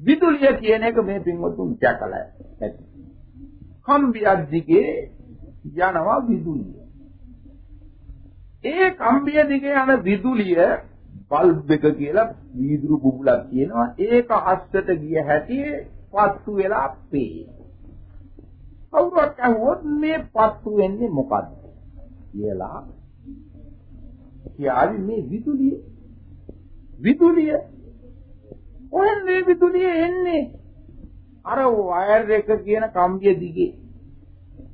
විදුලිය කියන එක මේ පින්වතුන් දැකලා ඇති. කම්බියක් දිගේ යනවා විදුලිය. ඒ කම්බිය දිගේ යන විදුලිය බල්බ් එක කියලා වීදුරු බුබුලක් තියෙනවා. ඒක හස්සට ගිය හැටි පත්තු වෙලා පේනවා. කවුරුත් අහුවොත් මේ පත්තු වෙන්නේ මොකද්ද කියලා කියාවි මේ විදුලිය විදුලිය කොහෙන්ද මේ විදුලිය එන්නේ අර වයර් එක කියන කම්බිය දිගේ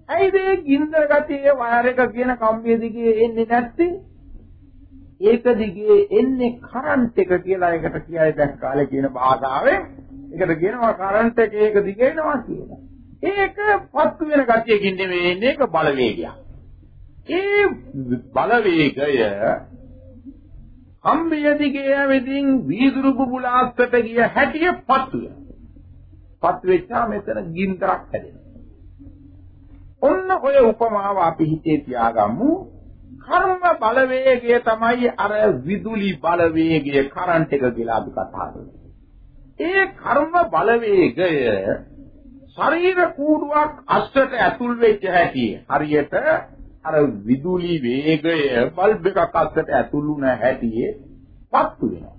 ඇයිද ඒ ගින්දර ගතියේ වයර් එක කියන කම්බිය දිගේ එන්නේ නැත්තේ ඒක දිගේ එන්නේ කරන්ට් එක කියලා එකට කියයි දැන් කාලේ කියන භාෂාවෙන් ඒකට කියනවා කරන්ට් එක ඒක දිගේ එනවා කියලා ඒක පත්තු වෙන ගතියකින් නෙමෙයි එන්නේ ඒක බලවේගයක්. ඒ බලවේගය හම්බිය දිගේ ඇවිදින් වීදුරු බුබුලාස්කට ගිය හැටිය පත්තු වෙනවා. පත්තු වෙච්චා මෙතන ගින්දරක් හැදෙනවා. ඔන්න ඔය උපමාව අපි හිතේ තියාගමු. කර්ම බලවේගය තමයි අර විදුලි බලවේගය කරන්ට් එක කියලා අපි කතා කරන්නේ. ඒ කර්ම බලවේගය ශරීර කූඩුවක් අස්සට ඇතුල් වෙච්ච හැටි හරියට අර විදුලි වේගය බල්බ් එකක් අස්සට ඇතුල් වුණ හැටි පත්තු වෙනවා.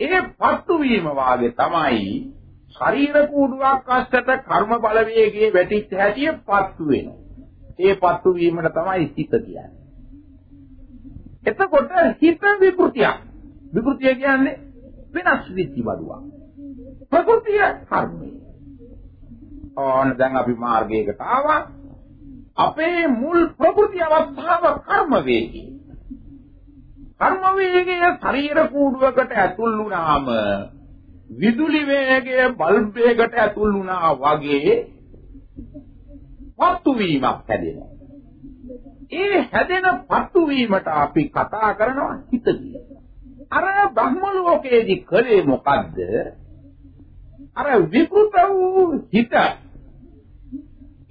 ඒ පත්තු වීම වාගේ තමයි ශරීර කූඩුවක් අස්සට කර්ම බලවේගයේ වැටිච්ච හැටි පත්තු වෙනවා. ඒ පත්තු වීමට තමයි හිත කියන්නේ. එතකොට හිත විකෘතියක්. විකෘතිය කියන්නේ වෙනස් වෙච්ච බඩුවක්. ප්‍රകൃතිය කර්මය. ඕන දැන් අපි මාර්ගයකට ආවා. අපේ මුල් ප්‍රകൃති අවස්ථාව කර්ම වේගය. කර්ම වේගය ශරීර කූඩුවකට ඇතුල් වුණාම විදුලි වේගය බල්බ් එකකට ඇතුල් වුණා වගේ පත්තු වීමක් හැදෙනවා. ඒ හැදෙන පත්තු වීමට අපි කතා කරනවා හිත අර බ්‍රහ්ම ලෝකයේදී කලේ මොකද්ද? අර විකෘත වූ හිත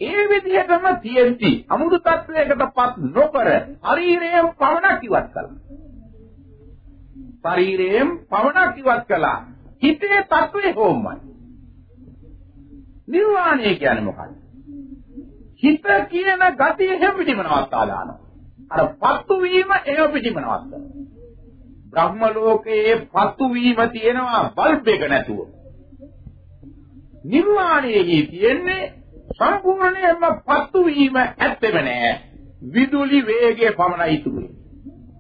ඒ විදිහටම තියෙද්දි අමුතු තත්වයකටපත් නොකර ශරීරයෙන් පවණක් ඉවත් කළා. ශරීරයෙන් පවණක් ඉවත් කළා. හිතේ තත්වේ හොම්මයි. නිර්වාණය කියන්නේ මොකක්ද? හිත කියන ගතිය හැම පිටිම නවත්තා දානවා. අර පත්තු වීම ඒව පිටිම නවත්තනවා. බ්‍රහ්ම ලෝකයේ පත්තු වීම තියෙනවා බල්බ් එක නැතුව. නිර්වාණයෙහි තියෙන්නේ සම්පූර්ණයෙන්ම පත්තු වීම ඇත්තෙම නෑ. විදුලි වේගය පමණයි ඉතුරු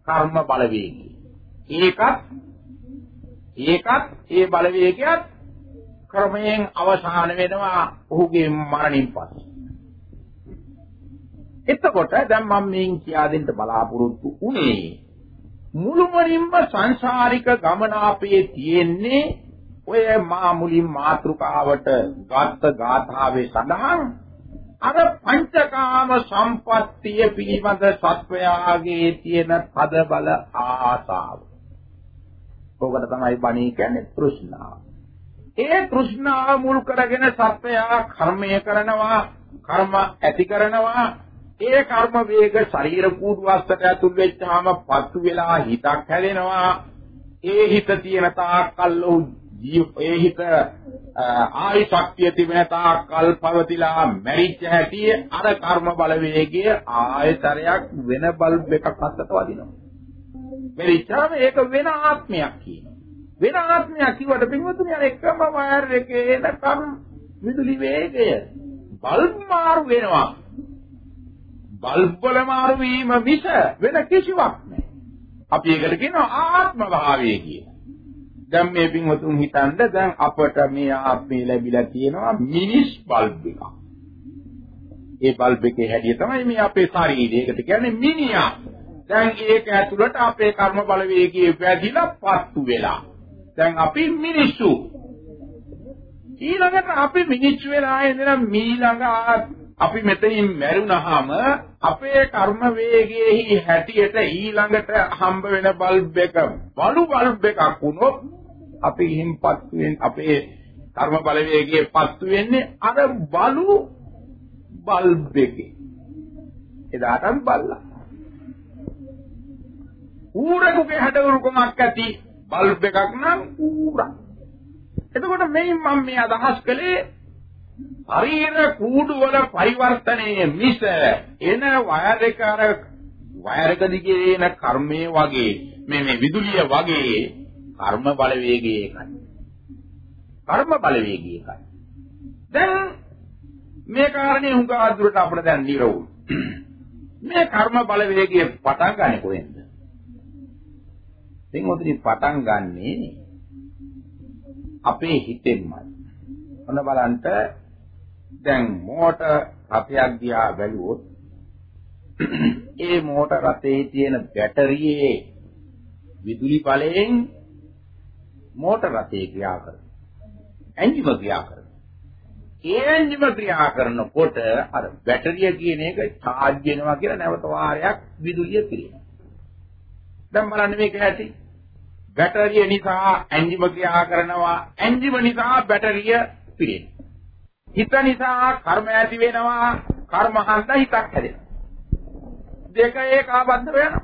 කර්ම බලවේගය. ඒකත් ඒකත් ඒ බලවේගයත් ක්‍රමයෙන් අවසාන වෙනවා ඔහුගේ මරණින් පස්සේ. එතකොට දැන් මම මේන් කියා දෙන්න බලාපොරොත්තු උනේ මුළුමනින්ම සංසාරික ගමන අපේ තියෙන්නේ ඔය මා මුලින් මාත්‍රකාවට ගත්ත ගාථාවේ සඳහන් අර පංචකාම සම්පත්තිය පිළිබඳ සත්වයාගේ තියෙන තද බල ආසාව. ඕකට තමයි බණී කියන්නේ තෘෂ්ණාව. ඒ තෘෂ්ණාව මුල් කරගෙන සත්වයා කර්මය කරනවා, කර්ම ඇති කරනවා. ඒ කර්ම වේග ශරීර කූඩුවස්සට ඇතුල් වෙච්චාම පත්තු වෙලා හිතක් හැදෙනවා. ඒ හිත තියෙන තාක් කල් ජීව ඒ හිත ආයි ශක්තිය තිබෙන තාක් කල් පවතිලා මැරිච්ච හැටි අර කර්ම බලවේගය ආයතරයක් වෙන බල්බ් එකක් අත්තට වදිනවා. මැරිච්චාම ඒක වෙන ආත්මයක් කියනවා. වෙන ආත්මයක් කිව්වට පින්වතුනි අර එකම වයර් එකේ එන කර්ම විදුලි වේගය බල්බ් මාරු වෙනවා. බල්බ් වල මාරු වීම මිස වෙන කිසිවක් නැහැ. අපි ඒකට කියනවා ආත්ම භාවය කියලා. දැන් මේ පින්වතුන් හිතන්න දැන් අපට මේ ආත්මය ලැබිලා තියෙනවා මිනිස් බල්බ් එකක්. ඒ බල්බ් එකේ හැඩය තමයි මේ අපේ ශරීරය. ඒකට කියන්නේ මිනිහා. දැන් ඒක ඇතුළට අපේ කර්ම බලවේගයේ වැදිලා පත්තු වෙලා. දැන් අපි මිනිස්සු. ඊළඟට අපි මිනිස්සු වෙලා ඉඳලා මීළඟ අපි මෙතනින් මැරුණාම අපේ කර්ම වේගයේ හැටියට ඊළඟට හම්බ වෙන බල්බ් එක බලු බල්බ් එකක් වුණොත් අපි හිම්පත් වෙන අපේ කර්ම බලවේගයේ පත්තු වෙන්නේ අර බලු බල්බ් එකේ එදාටම බල්ලා ඌරෙකුගේ හැඩරුකමක් ඇති බල්බ් එකක් නම් ඌරා එතකොට මේ මම මේ අදහස් කළේ ශරීර කූඩු වල පරිවර්තනයේ මිස එන වයර් එක අර වයර් එක දිගේ එන කර්මයේ වගේ මේ මේ විදුලිය වගේ කර්ම බලවේගය එකයි. කර්ම බලවේගය එකයි. දැන් මේ කාරණේ හුඟ අදුරට අපිට දැන් නිරවුල්. මේ කර්ම බලවේගය පටන් ගන්නේ කොහෙන්ද? දෙන්නොතනි පටන් ගන්නේ අපේ හිතෙන්මයි. ඔන්න බලන්න දැන් මෝටර් රථයක් දිහා බැලුවොත් ඒ මෝටර් රථයේ තියෙන බැටරියේ විදුලි බලයෙන් මෝටර රථය ක්‍රියා කරනවා. එන්ජිම ක්‍රියා කරනවා. ඒ එන්ජිම ක්‍රියා කරනකොට අර බැටරිය කියන එක charge වෙනවා කියලා නැවත වාරයක් විදුලිය පිරෙනවා. දැන් බලන්න මේක ඇති. බැටරිය නිසා එන්ජිම ක්‍රියා කරනවා. එන්ජිම නිසා බැටරිය පිරෙනවා. හිත නිසා කර්ම ඇති වෙනවා. කර්ම හන්ද හිතක් හැදෙනවා. දෙක ඒකාබද්ධ වෙනවා.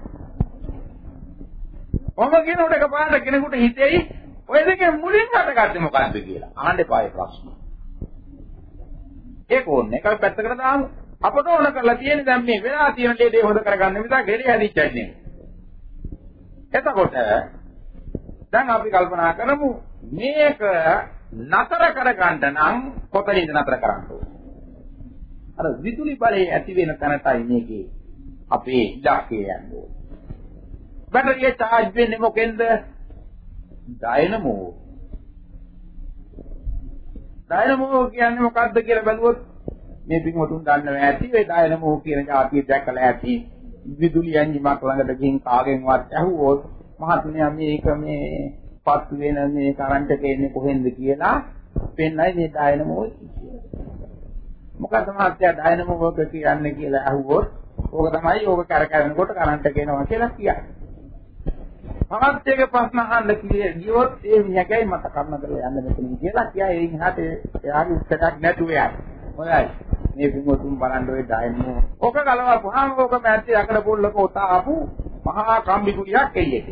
ඔබ කියනකොට එකපාරට කෙනෙකුට හිතෙයි ඔය දෙකේ මුලින් හටගත්තේ මොකද්ද කියලා. අහන්න එපා ඒ ප්‍රශ්න. ඒක ඕනේ. ඒක පැත්තකට දාමු. අපට ඕන කරලා තියෙන්නේ දැන් මේ වෙලා තියෙන දේ දේ හොද කරගන්න මිසක් ගෙඩි හැදිච්චන්නේ නෙමෙයි. එතකොට දැන් අපි කල්පනා කරමු මේක නතර කරගන්න නම් කොතනින්ද නතර කරන්න අර විදුලි බලය ඇති වෙන තැනටයි මේකේ අපේ ඉලක්කය යන්නේ. බැටරිය charge වෙන්නේ මොකෙන්ද? ඩයිනමෝ ඩයිනමෝ කියන්නේ මොකක්ද කියලා බැලුවොත් මේ පිටුතුන් දන්නව ඇති ඒ ඩයිනමෝ කියන જાතිය දැකලා ඇති විදුලි ඇන්ජිමක් ළඟට ගිහින් කාගෙන්වත් ඇහුවොත් මහත්මයා මේක මේ පත් වෙන මේ කරන්ට් එක එන්නේ කොහෙන්ද කියලා පෙන්නයි මේ ඩයිනමෝ මොකද මහත්මයා ඩයිනමෝ එක කියන්නේ කියලා ඇහුවොත් ඕක තමයි ඕක කරකැවෙනකොට කරන්ට් එක එනවා කියලා කියන්නේ මමත් ඒක ප්‍රශ්න අහන්න ගියොත් ඒ මියකයි මට කර්ම කරලා යන්න මෙතනින් කියලා කියා ඒ ඉහාට එයාගේ උත්තරයක් නැතුව යයි. හොඳයි. මේ විමුතුන් බලන්න ඔය ඩයිනෝ. ඔක ගලවපුවාම ඔක මැත්තේ යකඩ පොල්ලක උතාපු මහා කම්බි කුලියක් එළියට.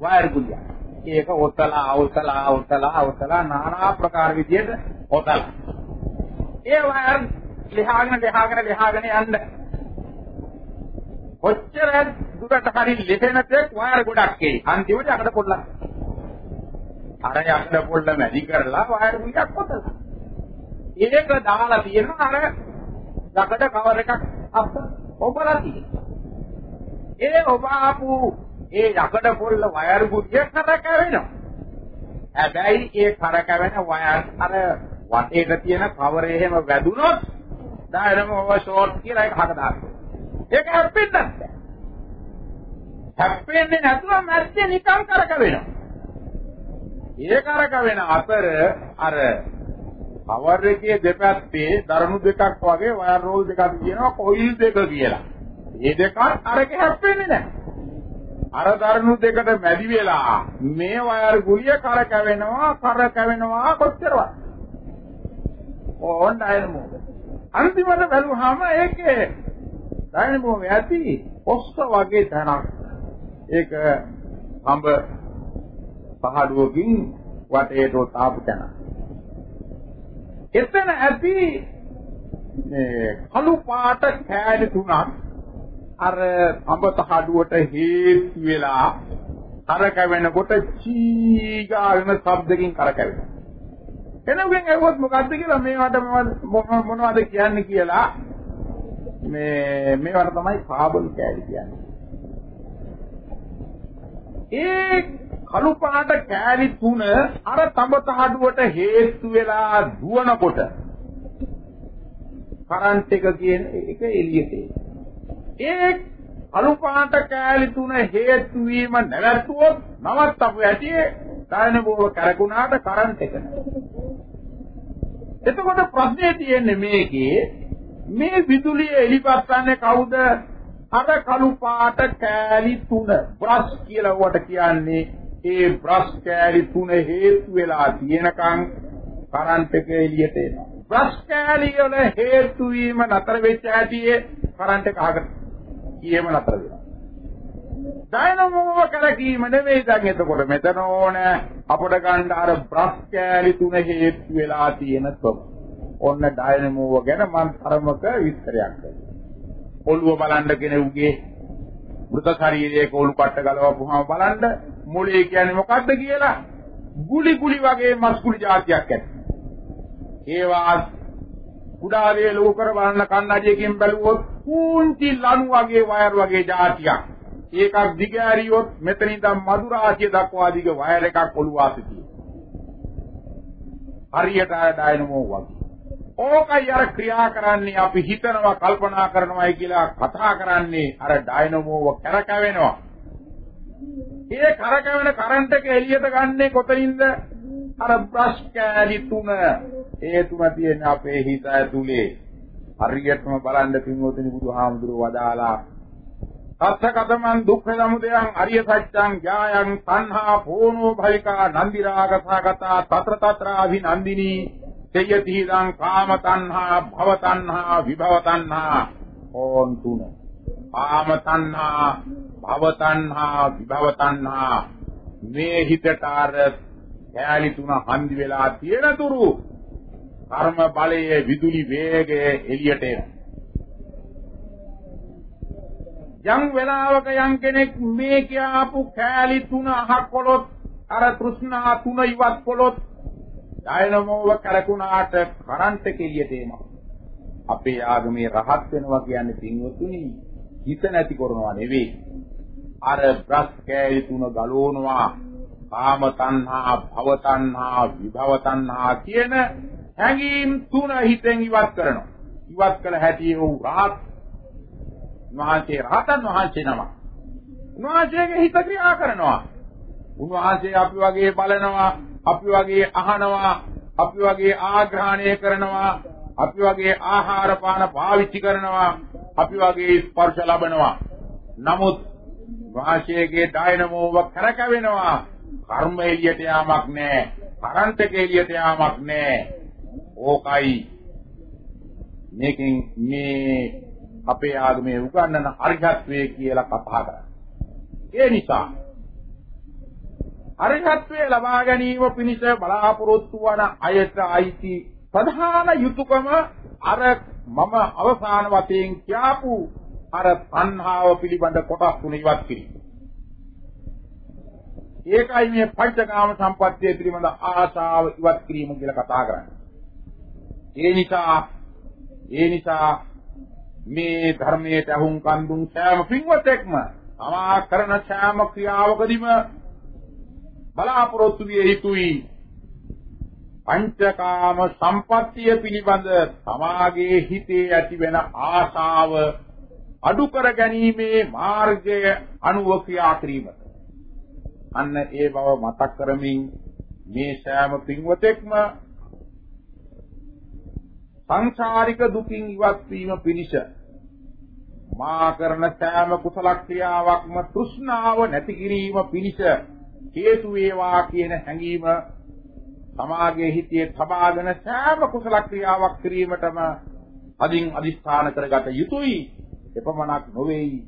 වයර් කුලියක්. ඒක ඔතලා ඔතලා ඔතලා ඔතලා নানা ආකාර විදියට ඔතලා. ඒ වයර් ලිහාගෙන ලිහාගෙන ලිහාගෙන යන්න. කොච්චර දුරට හරි ලෙසෙන තෙක් වයර් ගොඩක් එයි. අන්තිමට අකට පොල්ලක්. අර යන්න පොල්ල මැදි කරලා වයර් ගුලියක් පොතලා. ඒක දාලා තියෙනවා අර යකඩ කවර් එකක් අප ඔබලා තියෙනවා. ඒ ඔබ ආපු ඒ යකඩ පොල්ල වයර් ගුලිය කරකැවෙනවා. හැබැයි ඒ කරකැවෙන වයර් අර වටේට තියෙන කවරේ එහෙම වැදුනොත් ඩයනම ඔව ෂෝට් කියලා එක හක දානවා. ඒක හැප්පෙන්නත් බෑ. හැප්පෙන්නේ නැතුව මැස්සේ නිකන් කරකවෙනවා. ඒ කරකවෙන අතර අර කවර් එකේ දෙපැත්තේ දරණු දෙකක් වගේ වයර් රෝල් දෙකක් තියෙනවා කොයිල් දෙක කියලා. මේ දෙකත් අරක හැප්පෙන්නේ නැහැ. අර දරණු දෙකට මැදි වෙලා මේ වයර් ගුලිය කරකැවෙනවා කරකැවෙනවා කොච්චරවත්. ඕන් ඩයනමෝ. අන්තිමට බැලුවාම ඒකේ ඩයනමෝ ඇති ඔස්ස වගේ තැනක්. ඒක හඹ පහළුවකින් වටේට තාපු තැනක්. එතන ඇති මේ කළු පාට කෑලි තුනක් අර අඹත හඩුවට හේතු වෙලා කරකැවෙනකොට චීගාගෙන ශබ්දකින් කරකැවෙනවා. එනගෙන් ඇහුවොත් මොකද්ද කියලා මේවට මොනවද කියන්නේ කියලා මේ මේවට තමයි කාබන් කෑලි කියන්නේ. ඒ කළු පාට කෑලි තුන අර තඹත හඩුවට හේතු වෙලා දුවනකොට. කරන්ට් එක කියන එක එළියට ඒ කළු පාට කෑලි තුන හේතු වීම නැවතුනොත් නවත්තපු ඇටි ඩයිනමෝව කරකුණාට කරන්ට් එක. එතකොට ප්‍රශ්නේ තියෙන්නේ මේකේ මේ විදුලිය එලිපත්න්නේ කවුද? අර කළු පාට කෑලි තුන. බ්‍රෂ් කියලා වට කියන්නේ ඒ බ්‍රෂ් කෑලි තුන හේතු වෙලා තියෙනකන් කරන්ට් එක එළියට එනවා. බ්‍රෂ් කෑලි වල හේතු වීම නතර වෙච්ච හැටියේ කරන්ට් එක අහකට කීයම නතර වෙනවා. ඩයිනමෝව කලකීම නෙවෙයි දැන් එතකොට මෙතන ඕන අපට ගන්න අර බ්‍රෂ් කෑලි තුන හේතු වෙලා තියෙන තොප. ඔන්න ඩයිනමෝව ගැන මම තරමක විස්තරයක් කරනවා. ඔළුව බලන්න කෙනෙකුගේ මృత ශරීරයක ඔලු කට්ට ගලවපුවාම බලන්න මොලේ කියන්නේ මොකද්ද කියලා ගුලි ගුලි වගේ මස් කුලි જાතියක් ඇති. ඒවා කුඩා වේ ලෝක කර බලන කන්නඩියකින් බැලුවොත් කුංචි ලණු වගේ වයර් වගේ જાතියක්. ඒකක් දිග ඇරියොත් මෙතන ඉඳන් මදුරාසිය දක්වා දිග වයර් එකක් ඔළුව ආසිතියි. හරියට ආය ඩයිනමෝ වගේ. ඕකයි අර ක්‍රියා කරන්නේ අපි හිතනවා කල්පනා කරනවායි කියලා කතා කරන්නේ අර ඩයිනමෝව කරකවෙනවා. ඒ කරකැවෙන කරන්ට් එක එළියට ගන්නේ කොතනින්ද? අර බ්‍රෂ් කෑලි තුන. ඒ තුන තියෙන අපේ හිත ඇතුලේ. හරියටම බලන්න පින්වතුනි බුදුහාමුදුරුවෝ වදාලා අත්ථකතමන් දුක්ඛ සමුදයං අරිය සත්‍යං ඥායං තණ්හා පෝනෝ භවිකා නන්දි රාග සහගතා తත්‍ර తත්‍ර අභිනන්දිනී තේයති දං කාම තණ්හා භව තණ්හා විභව තණ්හා ඕන් තුන කාම තණ්හා භව තණ්හා විභව තණ්හා මේ හිතට අර කැලි තුන හන්දි වෙලා තියෙන තුරු කර්ම බලයේ විදුලි වේගය එළියට එනවා යම් වෙලාවක යම් කෙනෙක් මේ කියාපු කැලි තුන අහකොලොත් අර තෘෂ්ණා තුන ඉවත් කොලොත් ඩයනමෝව කරකුණාට කරන්ට් එක එළියට එනවා. අපේ ආගමේ රහත් වෙනවා කියන්නේ පින්වතුනි හිත නැති කරනවා නෙවෙයි. අර බ්‍රස් කෑලි තුන ගලවනවා. කාම තණ්හා, භව තණ්හා, විභව තණ්හා කියන හැඟීම් තුන හිතෙන් ඉවත් කරනවා. ඉවත් කළ හැටි වූ රහත් මහාචේ රහතන් වහන්සේ නම. උන්වහන්සේගේ හිත ක්‍රියා කරනවා. උන්වහන්සේ අපි වගේ බලනවා අපි වගේ අහනවා, අපි වගේ ආග්‍රහණය කරනවා, අපි වගේ ආහාර පාන පාවිච්චි කරනවා, අපි වගේ ස්පර්ශ ලබනවා. නමුත් වාශයේගේ ඩයිනමෝව කරකවෙනවා. කර්ම එළියට යාමක් නැහැ. කරන්ටක එළියට යාමක් නැහැ. ඕකයි මේකෙන් මේ අපේ ආගමේ උගන්වන අරිහත්වේ කියලා කතා කරන්නේ. ඒ නිසා අරිහත්ත්වය ලබා ගැනීම පිණිස බලාපොරොත්තු වන අයට අයිති ප්‍රධාන යුතුයකම අර මම අවසාන වශයෙන් කියපු අර තණ්හාව පිළිබඳ කොටස් තුන ඉවත් කිරීම. ඒකයි මේ පංචකාම සම්පත්තිය පිළිබඳ ආශාව ඉවත් කිරීම කියලා කතා කරන්නේ. ඒ නිසා ඒ නිසා මේ ධර්මයට අහුන් කන් දුන් සෑම පින්වතෙක්ම තමා කරන සෑම ක්‍රියාවකදීම බලාපොරොත්තු විය යුතුයි පංචකාම සම්පත්තිය පිළිබඳ තමාගේ හිතේ ඇතිවෙන ආශාව අඩු කර ගැනීමේ මාර්ගය අනුව ක්‍රියා කිරීමට. අන්න ඒ බව මතක් කරමින් මේ සෑම පින්වතෙක්ම සංසාරික දුකින් ඉවත් වීම පිණිස මා කරන සෑම කුසල ක්‍රියාවක්ම තෘෂ්ණාව නැති කිරීම පිණිස හේතු වේවා කියන හැඟීම සමාගයේ හිතේ තබාගෙන සෑම කුසල ක්‍රියාවක් කිරීමටම අදින් අදිස්ථාන කරගත යුතුයි. එපමණක් නොවේයි.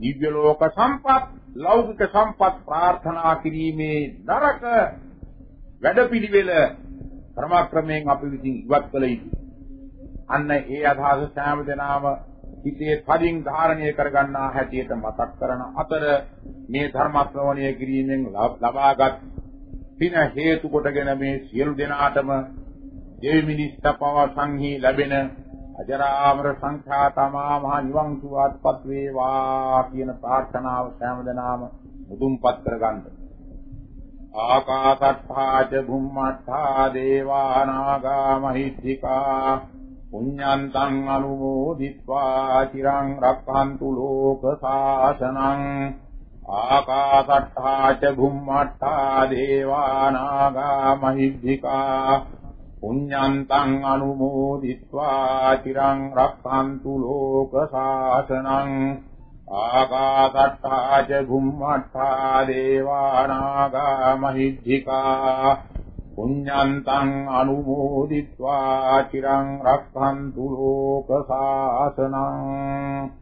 දිව්‍ය ලෝක සම්පත් ලෞකික සම්පත් ප්‍රාර්ථනා කිරීමේ නරක වැඩපිළිවෙල ක්‍රමක්‍රමයෙන් අපි විසින් ඉවත් කළ යුතුයි. අන්න ඒ අදහස සෑම දිනම හිතේ තදින් ධාරණය කරගන්නා හැටියට මතක් කරන අතර මේ ධර්ම ශ්‍රවණය කිරීමෙන් ලබාගත් පින හේතු කොටගෙන මේ සියලු දෙනාටම දෙවි මිනිස්ත පව සංහි ලැබෙන අජරාමර සංඛ්‍යාතමා මහ නිවන් සුවත්පත් වේවා කියන ප්‍රාර්ථනාව සෑමදෙනාම මුදුන්පත් කරගන්න. ආකාසට්ඨා ච භුම්මට්ඨා දේවා නාග මහිද්దికා පුඤ්ඤන්තං අනුමෝදිත්වා චිරං රක්ඛන්තු ලෝක සාසනං ආකාසට්ඨා ච භුම්මට්ඨා දේවානාගා මහිද්దికා පුඤ්ඤන්තං අනුමෝදිत्वा চিරං රක්ඛන්තු ලෝක සාසනං ආකාසට්ඨා ච භුම්මට්ඨා දේවානාගා මහිද්దికා පුඤ්ඤන්තං අනුමෝදිत्वा চিරං රක්ඛන්තු ලෝක සාසනං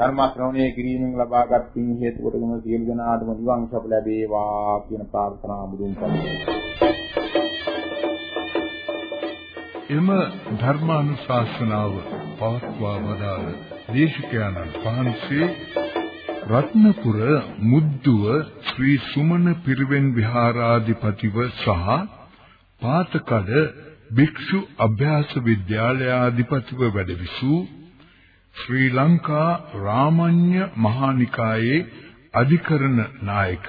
ධර්ම ශ්‍රවණය කිරීමෙන් ලබාගත් පින් හේතු කොටගෙන සියලු දෙනාටම නිවන් සප ලැබේවා කියන ප්‍රාර්ථනා බුදුන් එම ධර්මානුශාසනාව පවත්වා වදාළ දේශකයන්න් වහන්සේ රත්නපුර මුද්දුව ශ්‍රී සුමන පිරිවෙන් විහාරාධිපතිව සහ පාතකඩ භික්ෂු අභ්‍යාස විද්‍යාලයාධිපතිව වැඩවිසූ ශ්‍රී ලංකා රාමඤ්ඤ මහානිකායේ අධිකරණ නායක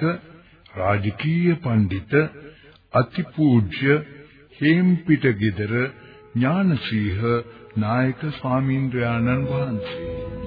රාජකීය පඬිත අතිපූජ්‍ය හේම්පිටගෙදර ඥානසීහ නායක ස්වාමීන්ද්‍රයාණන් වහන්සේ.